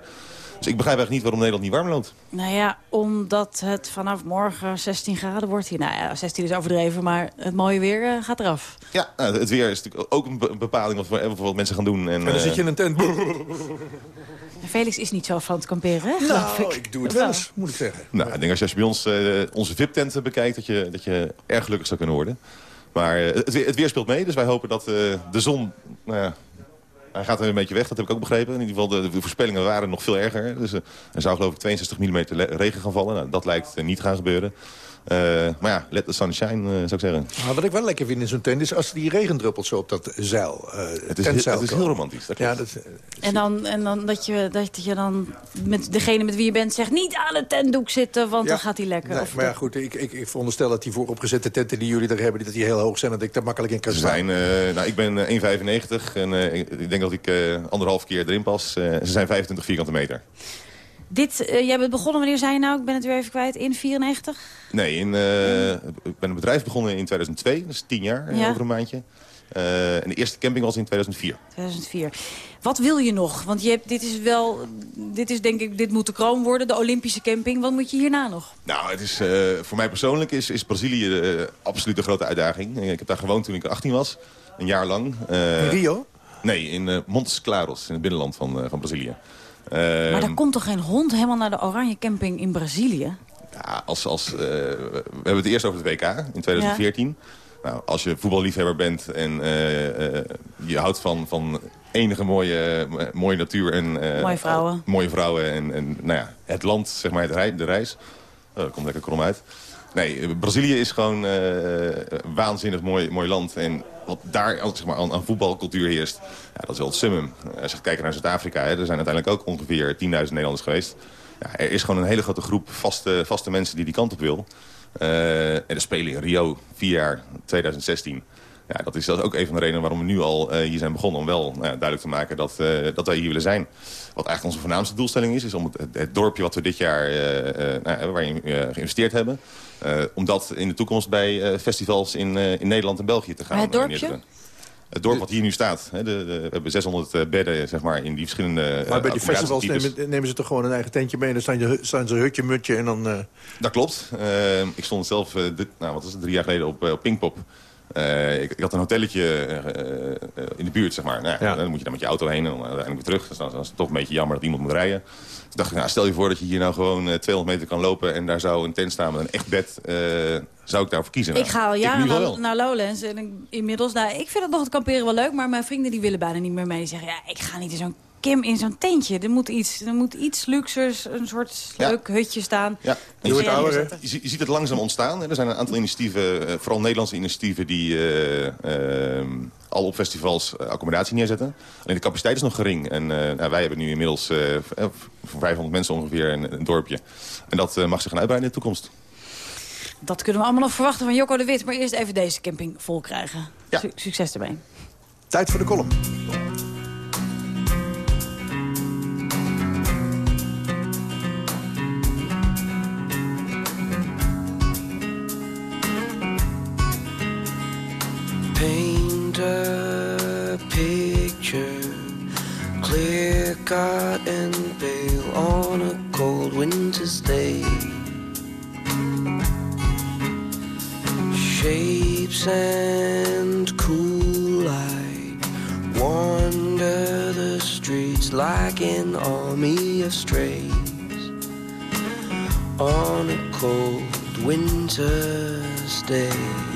Dus ik begrijp eigenlijk niet waarom Nederland niet warm loopt. Nou ja, omdat het vanaf morgen 16 graden wordt hier. Nou ja, 16 is overdreven, maar het mooie weer eh, gaat eraf. Ja, nou, het weer is natuurlijk ook een be- bepaling wat, voor, wat mensen gaan doen. En, En dan eh, zit je in een tent. En Felix is niet zo van het kamperen, hè? Nou, ik doe het wel eens, moet ik zeggen. Nou, ik denk als je, als je bij ons eh, onze VIP-tenten bekijkt... Dat je, dat je erg gelukkig zou kunnen worden. Maar het, weer, het weer speelt mee, dus wij hopen dat eh, de zon... Hij gaat een beetje weg, dat heb ik ook begrepen. In ieder geval, de, de voorspellingen waren nog veel erger. Dus eh, er zou geloof ik 62 mm regen gaan vallen. Nou, dat lijkt eh, niet gaan gebeuren. Eh, maar ja, let the sun shine, eh, zou ik zeggen. Maar wat ik wel lekker vind in zo'n tent is als die regendruppels zo op dat zeil, eh Het is, tentzeil het is heel romantisch. Dat Ja, dat, En dan, en dan dat, je, dat je dan met degene met wie je bent zegt... niet aan het tentdoek zitten, want Ja. dan gaat hij lekker. Nee, Of maar ja, goed, ik, ik, ik veronderstel dat die vooropgezette tenten die jullie daar hebben... dat die heel hoog zijn, dat ik daar makkelijk in kan zijn, eh, nou, ik ben eh, 1,95 en eh, ik, ik denk dat ik eh, anderhalf keer erin pas. Eh, ze zijn 25 vierkante meter. Dit, eh, jij bent begonnen, wanneer zei je nou? Ik ben het weer even kwijt. In 94? Nee, in, eh, ik ben een bedrijf begonnen in 2002, dus tien jaar, eh, Ja. over een maandje. Eh, en de eerste camping was in 2004. 2004. Wat wil je nog? Want je hebt, dit is wel, dit is denk ik, dit moet de kroon worden, de Olympische camping. Wat moet je hierna nog? Nou, het is, eh, voor mij persoonlijk is, is Brazilië absoluut een grote uitdaging. Ik heb daar gewoond toen ik 18 was, een jaar lang. Eh, In Rio? Nee, in eh, Montes Claros, in het binnenland van, eh, van Brazilië. Maar Ehm, daar komt toch geen hond helemaal naar de Oranje Camping in Brazilië? Ja, als, als, eh, we hebben het eerst over het WK in 2014. Nou, als je voetballiefhebber bent en eh, eh, je houdt van, van enige mooie, mooie natuur... En, Mooie vrouwen. al- mooie vrouwen en, en nou ja, het land, zeg maar, de, rei- de reis. Oh, dat komt lekker krom uit. Nee, Brazilië is gewoon een waanzinnig mooi, mooi land. En wat daar zeg maar, aan, voetbalcultuur heerst, ja, dat is wel het summum. Als je gaat naar Zuid-Afrika, er zijn uiteindelijk ook ongeveer 10.000 Nederlanders geweest. Ja, er is gewoon een hele grote groep vaste, vaste mensen die die kant op wil. Eh, en de Spelen in Rio, vier jaar, 2016. Ja, dat is, dat ook een van de redenen waarom we nu al eh, hier zijn begonnen. Om wel nou duidelijk te maken dat, eh, dat wij hier willen zijn. Wat eigenlijk onze voornaamste doelstelling is. Is om het, dorpje wat we dit jaar nou, waarin geïnvesteerd hebben. Eh, om dat in de toekomst bij eh, festivals in, eh, in Nederland en België te gaan Maar het dorpje? neerzetten. Het dorp wat hier nu staat. Hè, de, de- we hebben 600 eh, bedden zeg maar, in die verschillende eh, Maar bij die festivals nemen, nemen ze toch gewoon een eigen tentje mee... en dan staan, je, staan ze hutje, mutje en dan... eh, Dat klopt. Ik stond zelf dit, nou, wat was het, drie jaar geleden op, op Pinkpop. Eh, ik, ik had een hotelletje eh, eh, in de buurt, zeg maar. Nou, ja, Dan moet je dan met je auto heen en dan uiteindelijk weer terug. Dus dan, dan is het toch een beetje jammer dat iemand moet rijden. Toen dacht ik, nou, stel je voor dat je hier nou gewoon eh, 200 meter kan lopen... en daar zou een tent staan met een echt bed. eh, zou ik daarvoor kiezen? ik ga al jaren naar, naar Lowlands. En ik- inmiddels, nou, ik vind het nog het kamperen wel leuk. Maar mijn vrienden die willen bijna niet meer mee. Die zeggen, ja, ik ga niet in zo'n Kim in zo'n tentje. Er moet iets, er moet iets luxers, een soort Ja. leuk hutje staan. Ja, je, je, ziet- je ziet het langzaam ontstaan. Er zijn een aantal initiatieven, eh, vooral Nederlandse initiatieven... die eh, eh, al op festivals accommodatie neerzetten. Alleen de capaciteit is nog gering. En eh, nou, wij hebben nu inmiddels voor 500 mensen ongeveer een, een dorpje. En dat mag zich gaan uitbreiden in de toekomst. Dat kunnen we allemaal nog verwachten van Jocko de Wit. Maar eerst even deze camping vol krijgen. Su- succes ermee. Tijd voor de column. Cut and pale on a cold winter's day. Shapes and cool light wander the streets like an army of strays on a cold winter's day.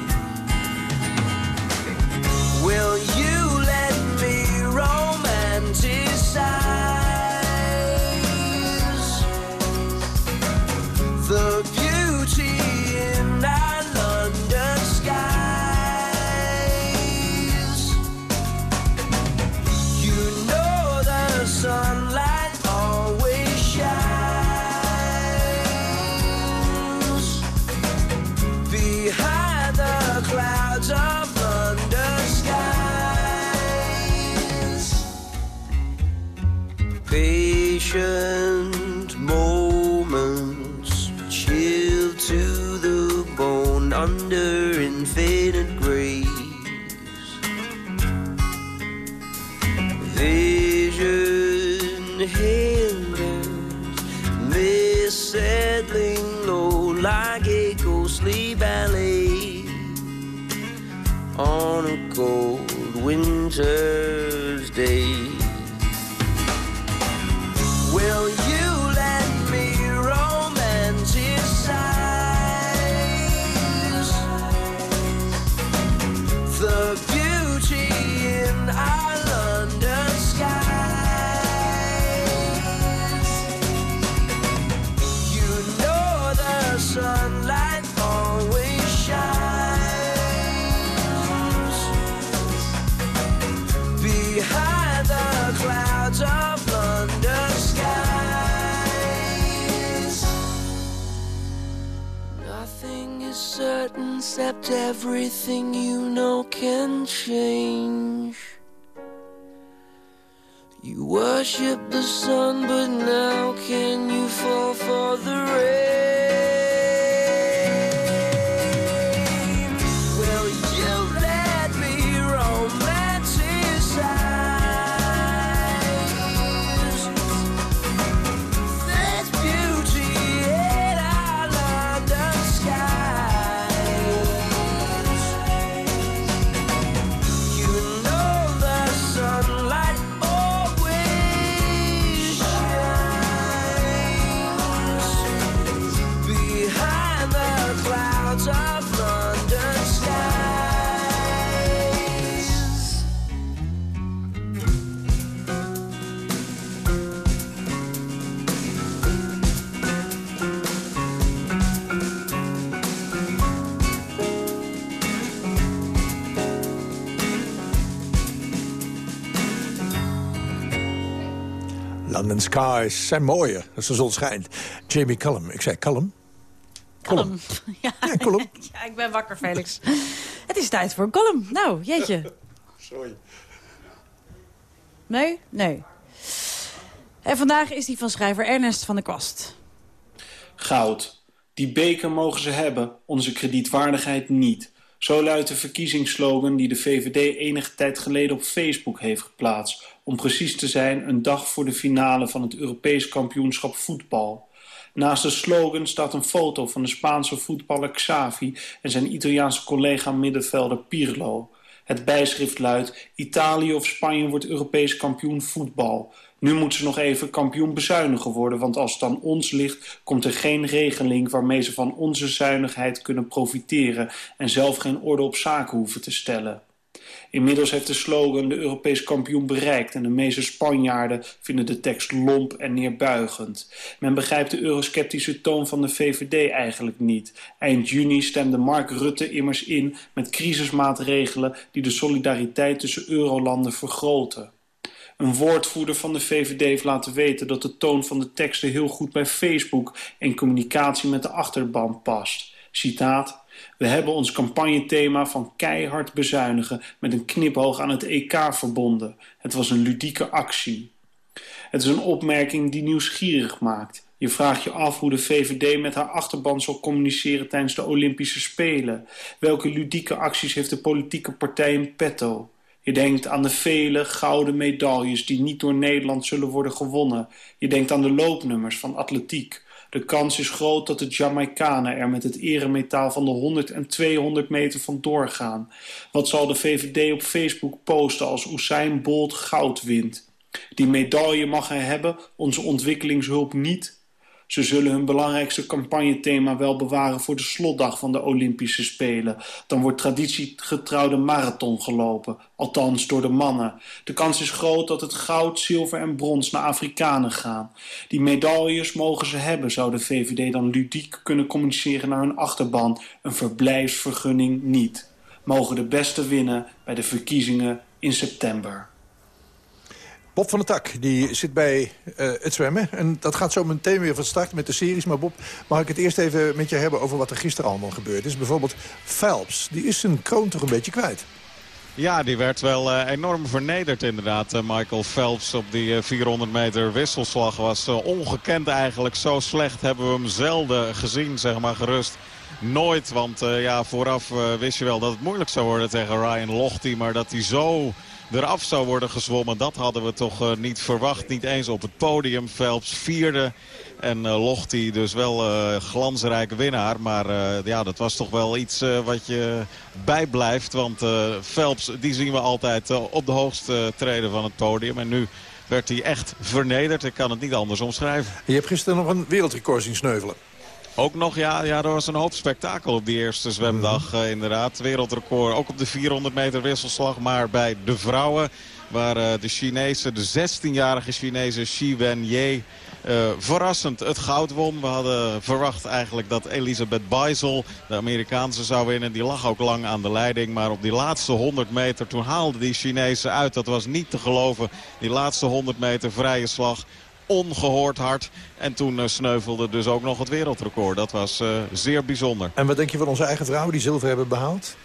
London Skies zijn mooier als de zon schijnt. Jamie Cullum. Ik zei Cullum. Column. Ja, column. ja, ik ben wakker, Felix. Het is tijd voor een column. Nou, jeetje. Sorry. Nee? Nee. En vandaag is die van schrijver Ernest van der Kwast. Goud. Die beker mogen ze hebben, onze kredietwaardigheid niet. Zo luidt de verkiezingsslogan die de VVD enige tijd geleden op Facebook heeft geplaatst. Om precies te zijn een dag voor de finale van het Europees kampioenschap voetbal. Naast de slogan staat een foto van de Spaanse voetballer Xavi en zijn Italiaanse collega middenvelder Pirlo. Het bijschrift luidt: Italië of Spanje wordt Europees kampioen voetbal. Nu moeten ze nog even kampioen bezuinigen worden, want als het aan ons ligt, komt er geen regeling waarmee ze van onze zuinigheid kunnen profiteren en zelf geen orde op zaken hoeven te stellen. Inmiddels heeft de slogan de Europees kampioen bereikt en de meeste Spanjaarden vinden de tekst lomp en neerbuigend. Men begrijpt de eurosceptische toon van de VVD eigenlijk niet. Eind juni stemde Mark Rutte immers in met crisismaatregelen die de solidariteit tussen eurolanden vergroten. Een woordvoerder van de VVD heeft laten weten dat de toon van de teksten heel goed bij Facebook en communicatie met de achterban past. Citaat. We hebben ons campagnethema van keihard bezuinigen met een knipoog aan het EK verbonden. Het was een ludieke actie. Het is een opmerking die nieuwsgierig maakt. Je vraagt je af hoe de VVD met haar achterban zal communiceren tijdens de Olympische Spelen. Welke ludieke acties heeft de politieke partij in petto? Je denkt aan de vele gouden medailles die niet door Nederland zullen worden gewonnen. Je denkt aan de loopnummers van atletiek. De kans is groot dat de Jamaicanen er met het eremetaal van de 100 en 200 meter van doorgaan. Wat zal de VVD op Facebook posten als Usain Bolt goud wint? Die medaille mag hij hebben, onze ontwikkelingshulp niet. Ze zullen hun belangrijkste campagnethema wel bewaren voor de slotdag van de Olympische Spelen. Dan wordt traditiegetrouw de marathon gelopen, althans door de mannen. De kans is groot dat het goud, zilver en brons naar Afrikanen gaan. Die medailles mogen ze hebben, zou de VVD dan ludiek kunnen communiceren naar hun achterban. Een verblijfsvergunning niet. Mogen de beste winnen bij de verkiezingen in september. Bob van der Tak, die zit bij eh, het zwemmen. En dat gaat zo meteen weer van start met de series. Maar Bob, mag ik het eerst even met je hebben over wat er gisteren allemaal gebeurd is? Bijvoorbeeld Phelps, die is zijn kroon toch een beetje kwijt. Ja, die werd wel eh, enorm vernederd inderdaad. Eh, Michael Phelps op die eh, 400 meter wisselslag was ongekend eigenlijk. Zo slecht hebben we hem zelden gezien, zeg maar gerust. nooit. Want ja, vooraf wist je wel dat het moeilijk zou worden tegen Ryan Lochte. Maar dat hij zo eraf zou worden gezwommen, dat hadden we toch eh, niet verwacht. Niet eens op het podium. Phelps vierde. En uh, Lochte dus wel uh, glansrijke winnaar. Maar ja, dat was toch wel iets wat je bijblijft. Want Phelps, die zien we altijd op de hoogste treden van het podium. En nu werd hij echt vernederd. Ik kan het niet anders omschrijven. Je hebt gisteren nog een wereldrecord zien sneuvelen. Ook nog, ja, ja, er was een hoop spektakel op die eerste zwemdag uh, inderdaad. Wereldrecord, ook op de 400 meter wisselslag. Maar bij de vrouwen, waar uh, de Chinese, de 16-jarige Chinese Xi Wenye... Uh, verrassend het goud won. We hadden verwacht eigenlijk dat Elisabeth Beisel, de Amerikaanse, zou winnen. Die lag ook lang aan de leiding. Maar op die laatste 100 meter, toen haalden die Chinezen uit. Dat was niet te geloven. Die laatste 100 meter vrije slag ongehoord hard. En toen uh, sneuvelde dus ook nog het wereldrecord. Dat was uh, zeer bijzonder. En wat denk je van onze eigen vrouwen die zilver hebben behaald?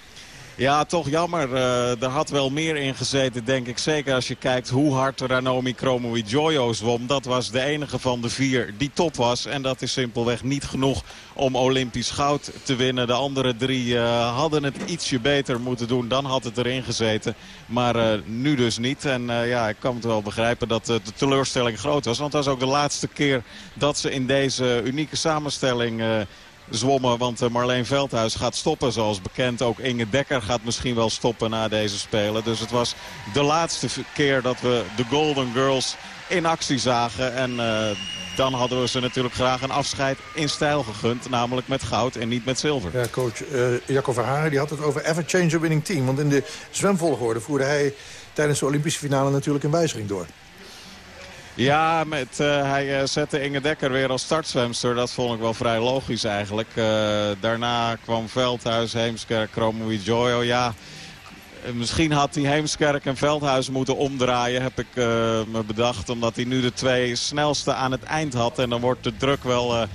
Ja, toch jammer. Uh, er had wel meer in gezeten, denk ik. Zeker als je kijkt hoe hard Ranomi Kromowidjojo zwom. Dat was de enige van de vier die top was. En dat is simpelweg niet genoeg om Olympisch goud te winnen. De andere drie uh, hadden het ietsje beter moeten doen. Dan had het erin gezeten. Maar uh, nu dus niet. En ja, ik kan het wel begrijpen dat de teleurstelling groot was. Want dat was ook de laatste keer dat ze in deze unieke samenstelling zwommen. Want Marleen Veldhuis gaat stoppen zoals bekend. Ook Inge Dekker gaat misschien wel stoppen na deze Spelen. Dus het was de laatste keer dat we de Golden Girls in actie zagen. En uh, dan hadden we ze natuurlijk graag een afscheid in stijl gegund. Namelijk met goud en niet met zilver. Ja, coach uh, Jacco Verharen die had het over ever change a winning team. Want in de zwemvolgorde voerde hij tijdens de Olympische finale natuurlijk een wijziging door. Ja, met, uh, hij uh, zette Inge Dekker weer als startzwemster. Dat vond ik wel vrij logisch eigenlijk. Uh, daarna kwam Veldhuis, Heemskerk, Kromoui Joyo. Ja, misschien had hij Heemskerk en Veldhuis moeten omdraaien, heb ik me bedacht. Omdat hij nu de twee snelste aan het eind had. En dan wordt de druk wel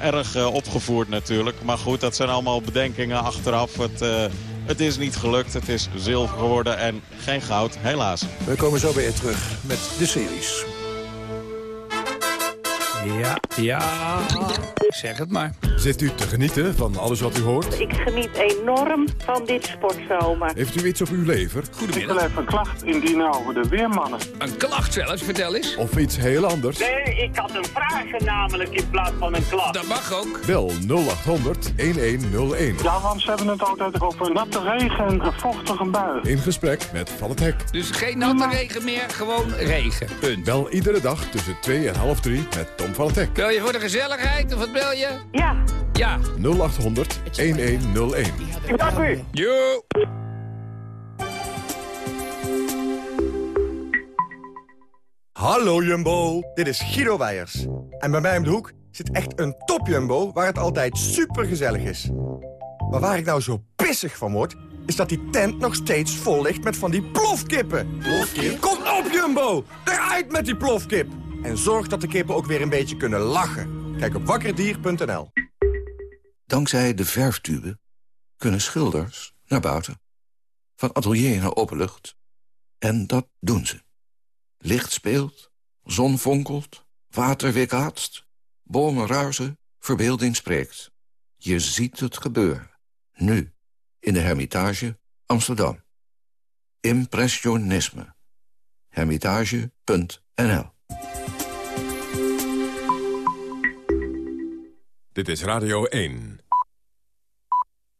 erg opgevoerd natuurlijk. Maar goed, dat zijn allemaal bedenkingen achteraf. Het, het is niet gelukt. Het is zilver geworden en geen goud, helaas. We komen zo je terug met de series. Ja, ja, zeg het maar. Zit u te genieten van alles wat u hoort? Ik geniet enorm van dit sportzomer. Heeft u iets op uw lever? Goedemiddag. Ik wil even een klacht indienen over de weermannen. Een klacht zelfs, vertel eens. Of iets heel anders? Nee, ik had een vraag namelijk in plaats van een klacht. Dat mag ook. Bel 0800 1101. Ja, want ze hebben het altijd over natte regen en een vochtige bui. In gesprek met Van het Hek. Dus geen natte regen meer, gewoon regen. Punt. Bel iedere dag tussen 2 en half 3 met Tom van het Hek. Bel je voor de gezelligheid of wat bel je? Ja. Ja. 0800 1101. Dank u. Jo. Hallo Jumbo, dit is Guido Weijers. En bij mij om de hoek zit echt een top Jumbo waar het altijd super gezellig is. Maar waar ik nou zo pissig van word, is dat die tent nog steeds vol ligt met van die plofkippen. Plofkip? Kom op Jumbo, eruit met die plofkip. En zorg dat de kippen ook weer een beetje kunnen lachen. Kijk op wakkerdier.nl. Dankzij de verftube kunnen schilders naar buiten. Van atelier naar openlucht. En dat doen ze. Licht speelt, zon fonkelt, water weerkaatst, bomen ruizen, verbeelding spreekt. Je ziet het gebeuren. Nu, in de Hermitage, Amsterdam. Impressionisme. Hermitage.nl Dit is Radio 1.